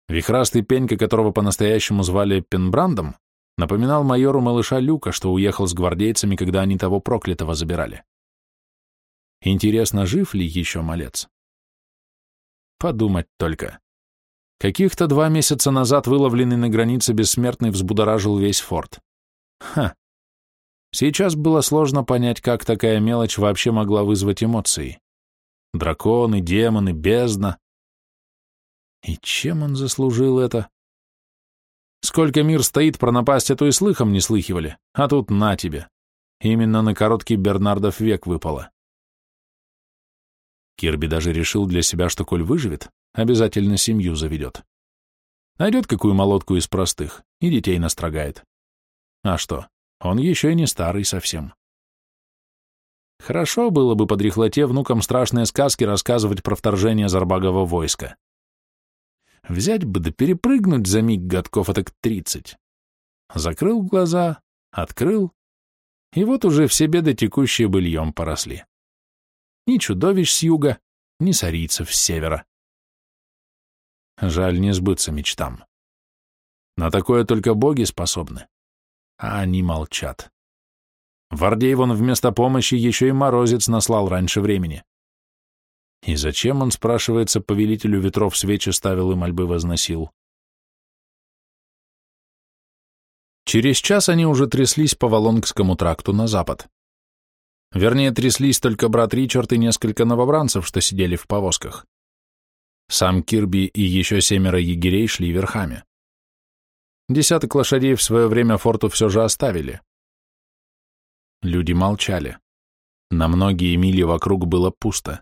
Вихрастый пенька, которого по-настоящему звали Пенбрандом, напоминал майору малыша Люка, что уехал с гвардейцами, когда они того проклятого забирали. Интересно, жив ли еще малец? Подумать только. Каких-то два месяца назад выловленный на границе бессмертный взбудоражил весь форт. Ха. Сейчас было сложно понять, как такая мелочь вообще могла вызвать эмоции. Драконы, демоны, бездна. И чем он заслужил это? Сколько мир стоит, про напасть эту и слыхом не слыхивали, а тут на тебе. Именно на короткий Бернардов век выпало. Кирби даже решил для себя, что коль выживет, обязательно семью заведет. Найдет какую молотку из простых и детей настрогает. А что, он еще и не старый совсем. Хорошо было бы под рехлоте внукам страшные сказки рассказывать про вторжение Зарбагова войска. Взять бы да перепрыгнуть за миг годков так тридцать. Закрыл глаза, открыл, и вот уже все беды текущие быльем поросли. Ни чудовищ с юга, ни сарийцев с севера. Жаль не сбыться мечтам. На такое только боги способны, а они молчат. Вардей вон вместо помощи еще и морозец наслал раньше времени. И зачем он, спрашивается, повелителю ветров свечи ставил и мольбы возносил? Через час они уже тряслись по Волонгскому тракту на запад. Вернее, тряслись только брат Ричард и несколько новобранцев, что сидели в повозках. Сам Кирби и еще семеро егерей шли верхами. Десяток лошадей в свое время форту все же оставили. Люди молчали. На многие мили вокруг было пусто.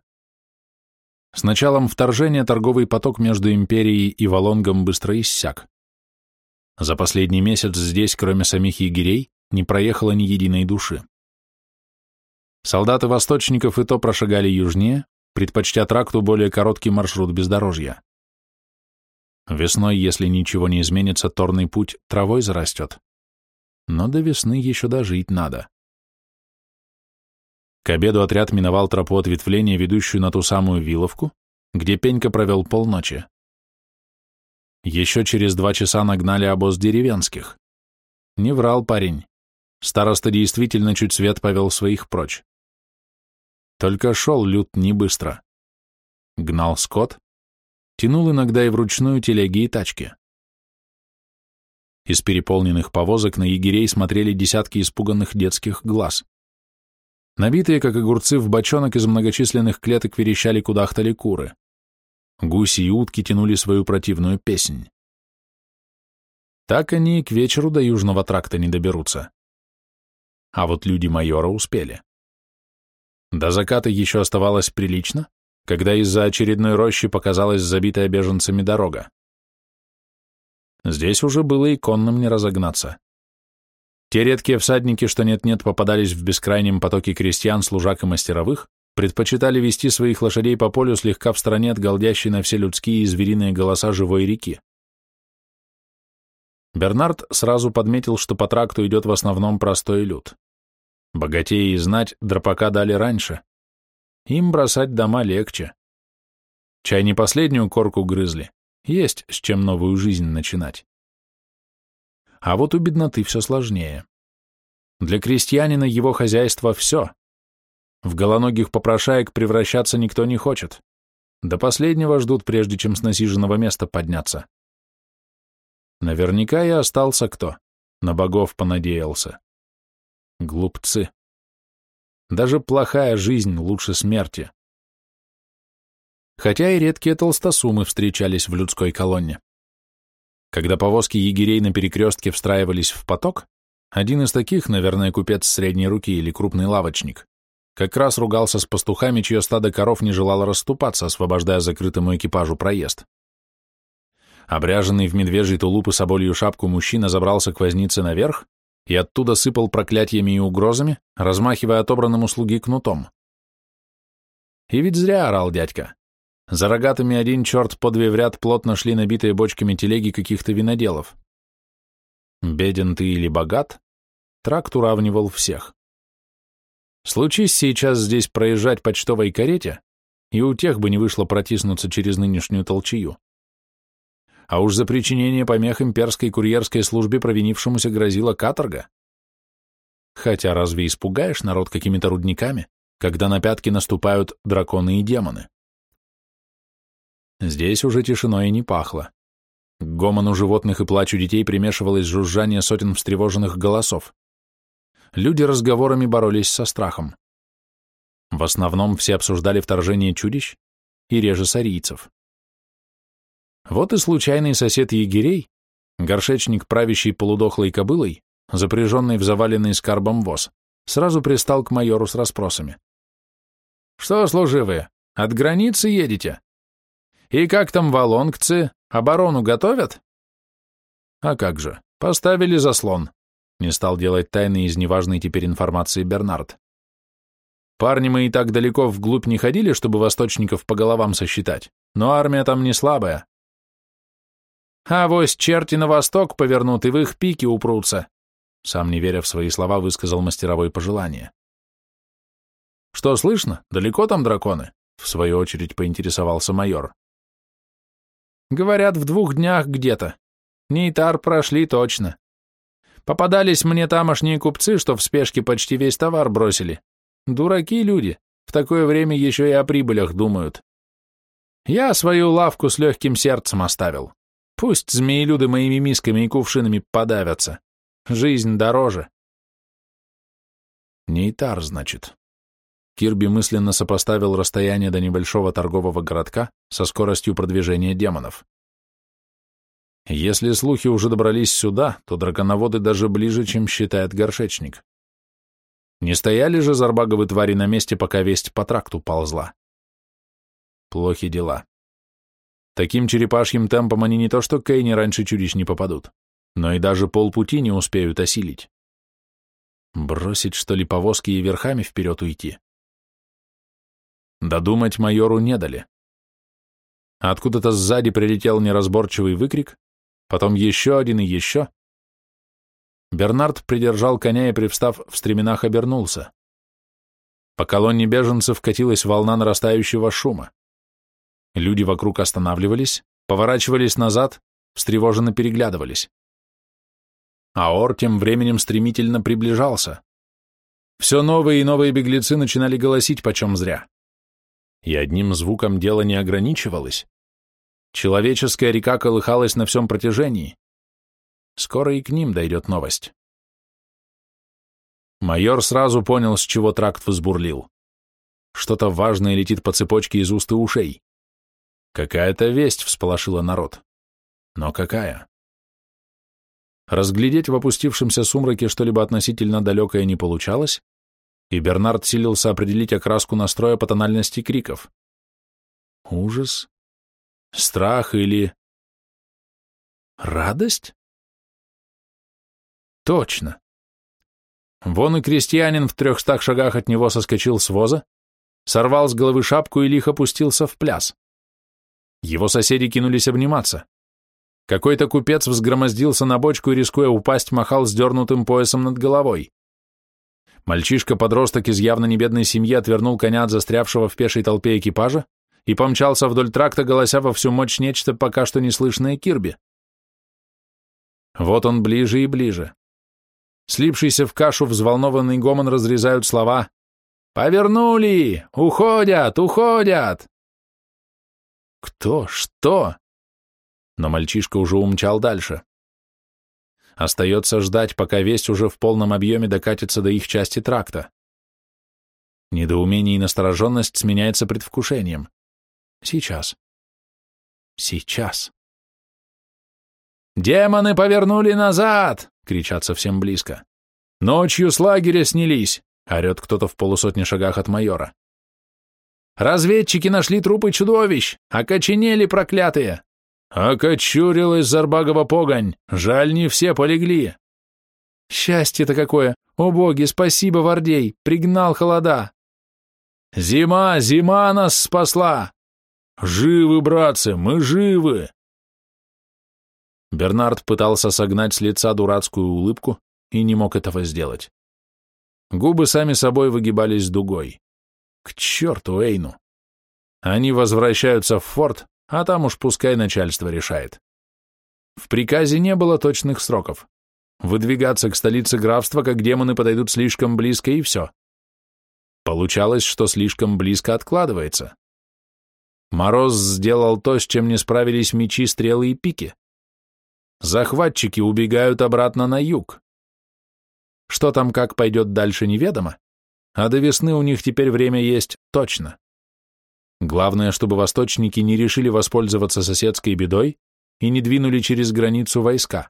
С началом вторжения торговый поток между Империей и Волонгом быстро иссяк. За последний месяц здесь, кроме самих егерей, не проехало ни единой души. Солдаты восточников и то прошагали южнее, предпочтя тракту более короткий маршрут бездорожья. Весной, если ничего не изменится, торный путь травой зарастет. Но до весны еще дожить надо. К обеду отряд миновал тропу ответвления, ведущую на ту самую Виловку, где Пенька провел полночи. Еще через два часа нагнали обоз деревенских. Не врал парень. Староста действительно чуть свет повел своих прочь. Только шел Люд не быстро. Гнал скот, тянул иногда и вручную телеги и тачки. Из переполненных повозок на егерей смотрели десятки испуганных детских глаз. Набитые, как огурцы, в бочонок из многочисленных клеток верещали кудахтали куры. Гуси и утки тянули свою противную песнь. Так они и к вечеру до Южного тракта не доберутся. А вот люди майора успели. До заката еще оставалось прилично, когда из-за очередной рощи показалась забитая беженцами дорога. Здесь уже было и конным не разогнаться. Те редкие всадники, что нет-нет попадались в бескрайнем потоке крестьян, служак и мастеровых, предпочитали вести своих лошадей по полю слегка в стороне от голдящей на все людские и звериные голоса живой реки. Бернард сразу подметил, что по тракту идет в основном простой люд. Богатеи и знать дропака дали раньше. Им бросать дома легче. Чай не последнюю корку грызли, есть с чем новую жизнь начинать. А вот у бедноты все сложнее. Для крестьянина его хозяйство все. В голоногих попрошаек превращаться никто не хочет. До последнего ждут, прежде чем с насиженного места подняться. Наверняка и остался кто. На богов понадеялся. Глупцы. Даже плохая жизнь лучше смерти. Хотя и редкие толстосумы встречались в людской колонне. Когда повозки егерей на перекрестке встраивались в поток, один из таких, наверное, купец средней руки или крупный лавочник, как раз ругался с пастухами, чье стадо коров не желало расступаться, освобождая закрытому экипажу проезд. Обряженный в медвежий тулуп и соболью шапку мужчина забрался к вознице наверх и оттуда сыпал проклятиями и угрозами, размахивая отобранным услуги кнутом. И ведь зря орал дядька. За рогатыми один черт по две в ряд плотно шли набитые бочками телеги каких-то виноделов. Беден ты или богат, тракт уравнивал всех. Случись сейчас здесь проезжать почтовой карете, и у тех бы не вышло протиснуться через нынешнюю толчью а уж за причинение помех имперской курьерской службе провинившемуся грозила каторга. Хотя разве испугаешь народ какими-то рудниками, когда на пятки наступают драконы и демоны? Здесь уже тишиной и не пахло. К гомону животных и плачу детей примешивалось жужжание сотен встревоженных голосов. Люди разговорами боролись со страхом. В основном все обсуждали вторжение чудищ и реже сарийцев. Вот и случайный сосед егерей, горшечник, правящий полудохлой кобылой, запряженный в заваленный скарбом воз, сразу пристал к майору с расспросами. «Что, служивые, от границы едете? И как там волонгцы, оборону готовят?» «А как же, поставили заслон», — не стал делать тайны из неважной теперь информации Бернард. «Парни мы и так далеко вглубь не ходили, чтобы восточников по головам сосчитать, но армия там не слабая. А вось черти на восток повернут и в их пики упрутся. Сам не веря в свои слова, высказал мастеровой пожелание. Что слышно? Далеко там драконы? В свою очередь поинтересовался майор. Говорят, в двух днях где-то. Нейтар прошли точно. Попадались мне тамошние купцы, что в спешке почти весь товар бросили. Дураки люди, в такое время еще и о прибылях думают. Я свою лавку с легким сердцем оставил. Пусть змеелюды моими мисками и кувшинами подавятся. Жизнь дороже. Нейтар, значит. Кирби мысленно сопоставил расстояние до небольшого торгового городка со скоростью продвижения демонов. Если слухи уже добрались сюда, то драконоводы даже ближе, чем считает горшечник. Не стояли же зарбаговы твари на месте, пока весть по тракту ползла. Плохи дела. Таким черепашьим темпом они не то что к Кейне раньше чудищ не попадут, но и даже полпути не успеют осилить. Бросить, что ли, повозки и верхами вперед уйти? Додумать майору не дали. Откуда-то сзади прилетел неразборчивый выкрик, потом еще один и еще. Бернард придержал коня и, привстав в стременах, обернулся. По колонне беженцев катилась волна нарастающего шума. Люди вокруг останавливались, поворачивались назад, встревоженно переглядывались. Аор тем временем стремительно приближался. Все новые и новые беглецы начинали голосить почем зря. И одним звуком дело не ограничивалось. Человеческая река колыхалась на всем протяжении. Скоро и к ним дойдет новость. Майор сразу понял, с чего тракт возбурлил. Что-то важное летит по цепочке из уст и ушей. Какая-то весть всполошила народ. Но какая? Разглядеть в опустившемся сумраке что-либо относительно далекое не получалось, и Бернард силился определить окраску настроя по тональности криков. Ужас? Страх или... Радость? Точно. Вон и крестьянин в трехстах шагах от него соскочил с воза, сорвал с головы шапку и лихо пустился в пляс. Его соседи кинулись обниматься. Какой-то купец взгромоздился на бочку и, рискуя упасть, махал сдернутым поясом над головой. Мальчишка-подросток из явно небедной семьи отвернул коня от застрявшего в пешей толпе экипажа и помчался вдоль тракта, голося во всю мощь нечто пока что неслышное Кирби. Вот он ближе и ближе. Слипшийся в кашу взволнованный гомон разрезают слова «Повернули! Уходят! Уходят!» Кто? Что? но мальчишка уже умчал дальше. Остается ждать, пока весть уже в полном объеме докатится до их части тракта. Недоумение и настороженность сменяется предвкушением. Сейчас. Сейчас. «Демоны повернули назад!» — кричат совсем близко. «Ночью с лагеря снялись!» — орет кто-то в полусотни шагах от майора. «Разведчики нашли трупы чудовищ! Окоченели проклятые! Окочурилась Зарбагова погонь, жаль, не все полегли. Счастье-то какое! О боги, спасибо, Вардей, пригнал холода. Зима, зима нас спасла! Живы, братцы, мы живы! Бернард пытался согнать с лица дурацкую улыбку и не мог этого сделать. Губы сами собой выгибались дугой. К черту Эйну! Они возвращаются в форт, а там уж пускай начальство решает. В приказе не было точных сроков. Выдвигаться к столице графства, как демоны подойдут слишком близко, и все. Получалось, что слишком близко откладывается. Мороз сделал то, с чем не справились мечи, стрелы и пики. Захватчики убегают обратно на юг. Что там как пойдет дальше, неведомо, а до весны у них теперь время есть точно. Главное, чтобы восточники не решили воспользоваться соседской бедой и не двинули через границу войска.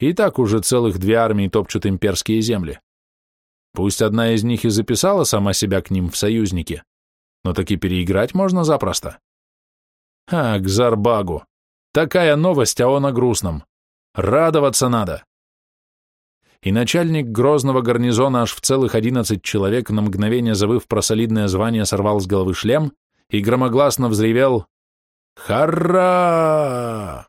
И так уже целых две армии топчут имперские земли. Пусть одна из них и записала сама себя к ним в союзники, но таки переиграть можно запросто. А, к Зарбагу! Такая новость, а он о грустном. Радоваться надо. И начальник грозного гарнизона аж в целых одиннадцать человек, на мгновение забыв про солидное звание, сорвал с головы шлем и громогласно взревел «Хара!»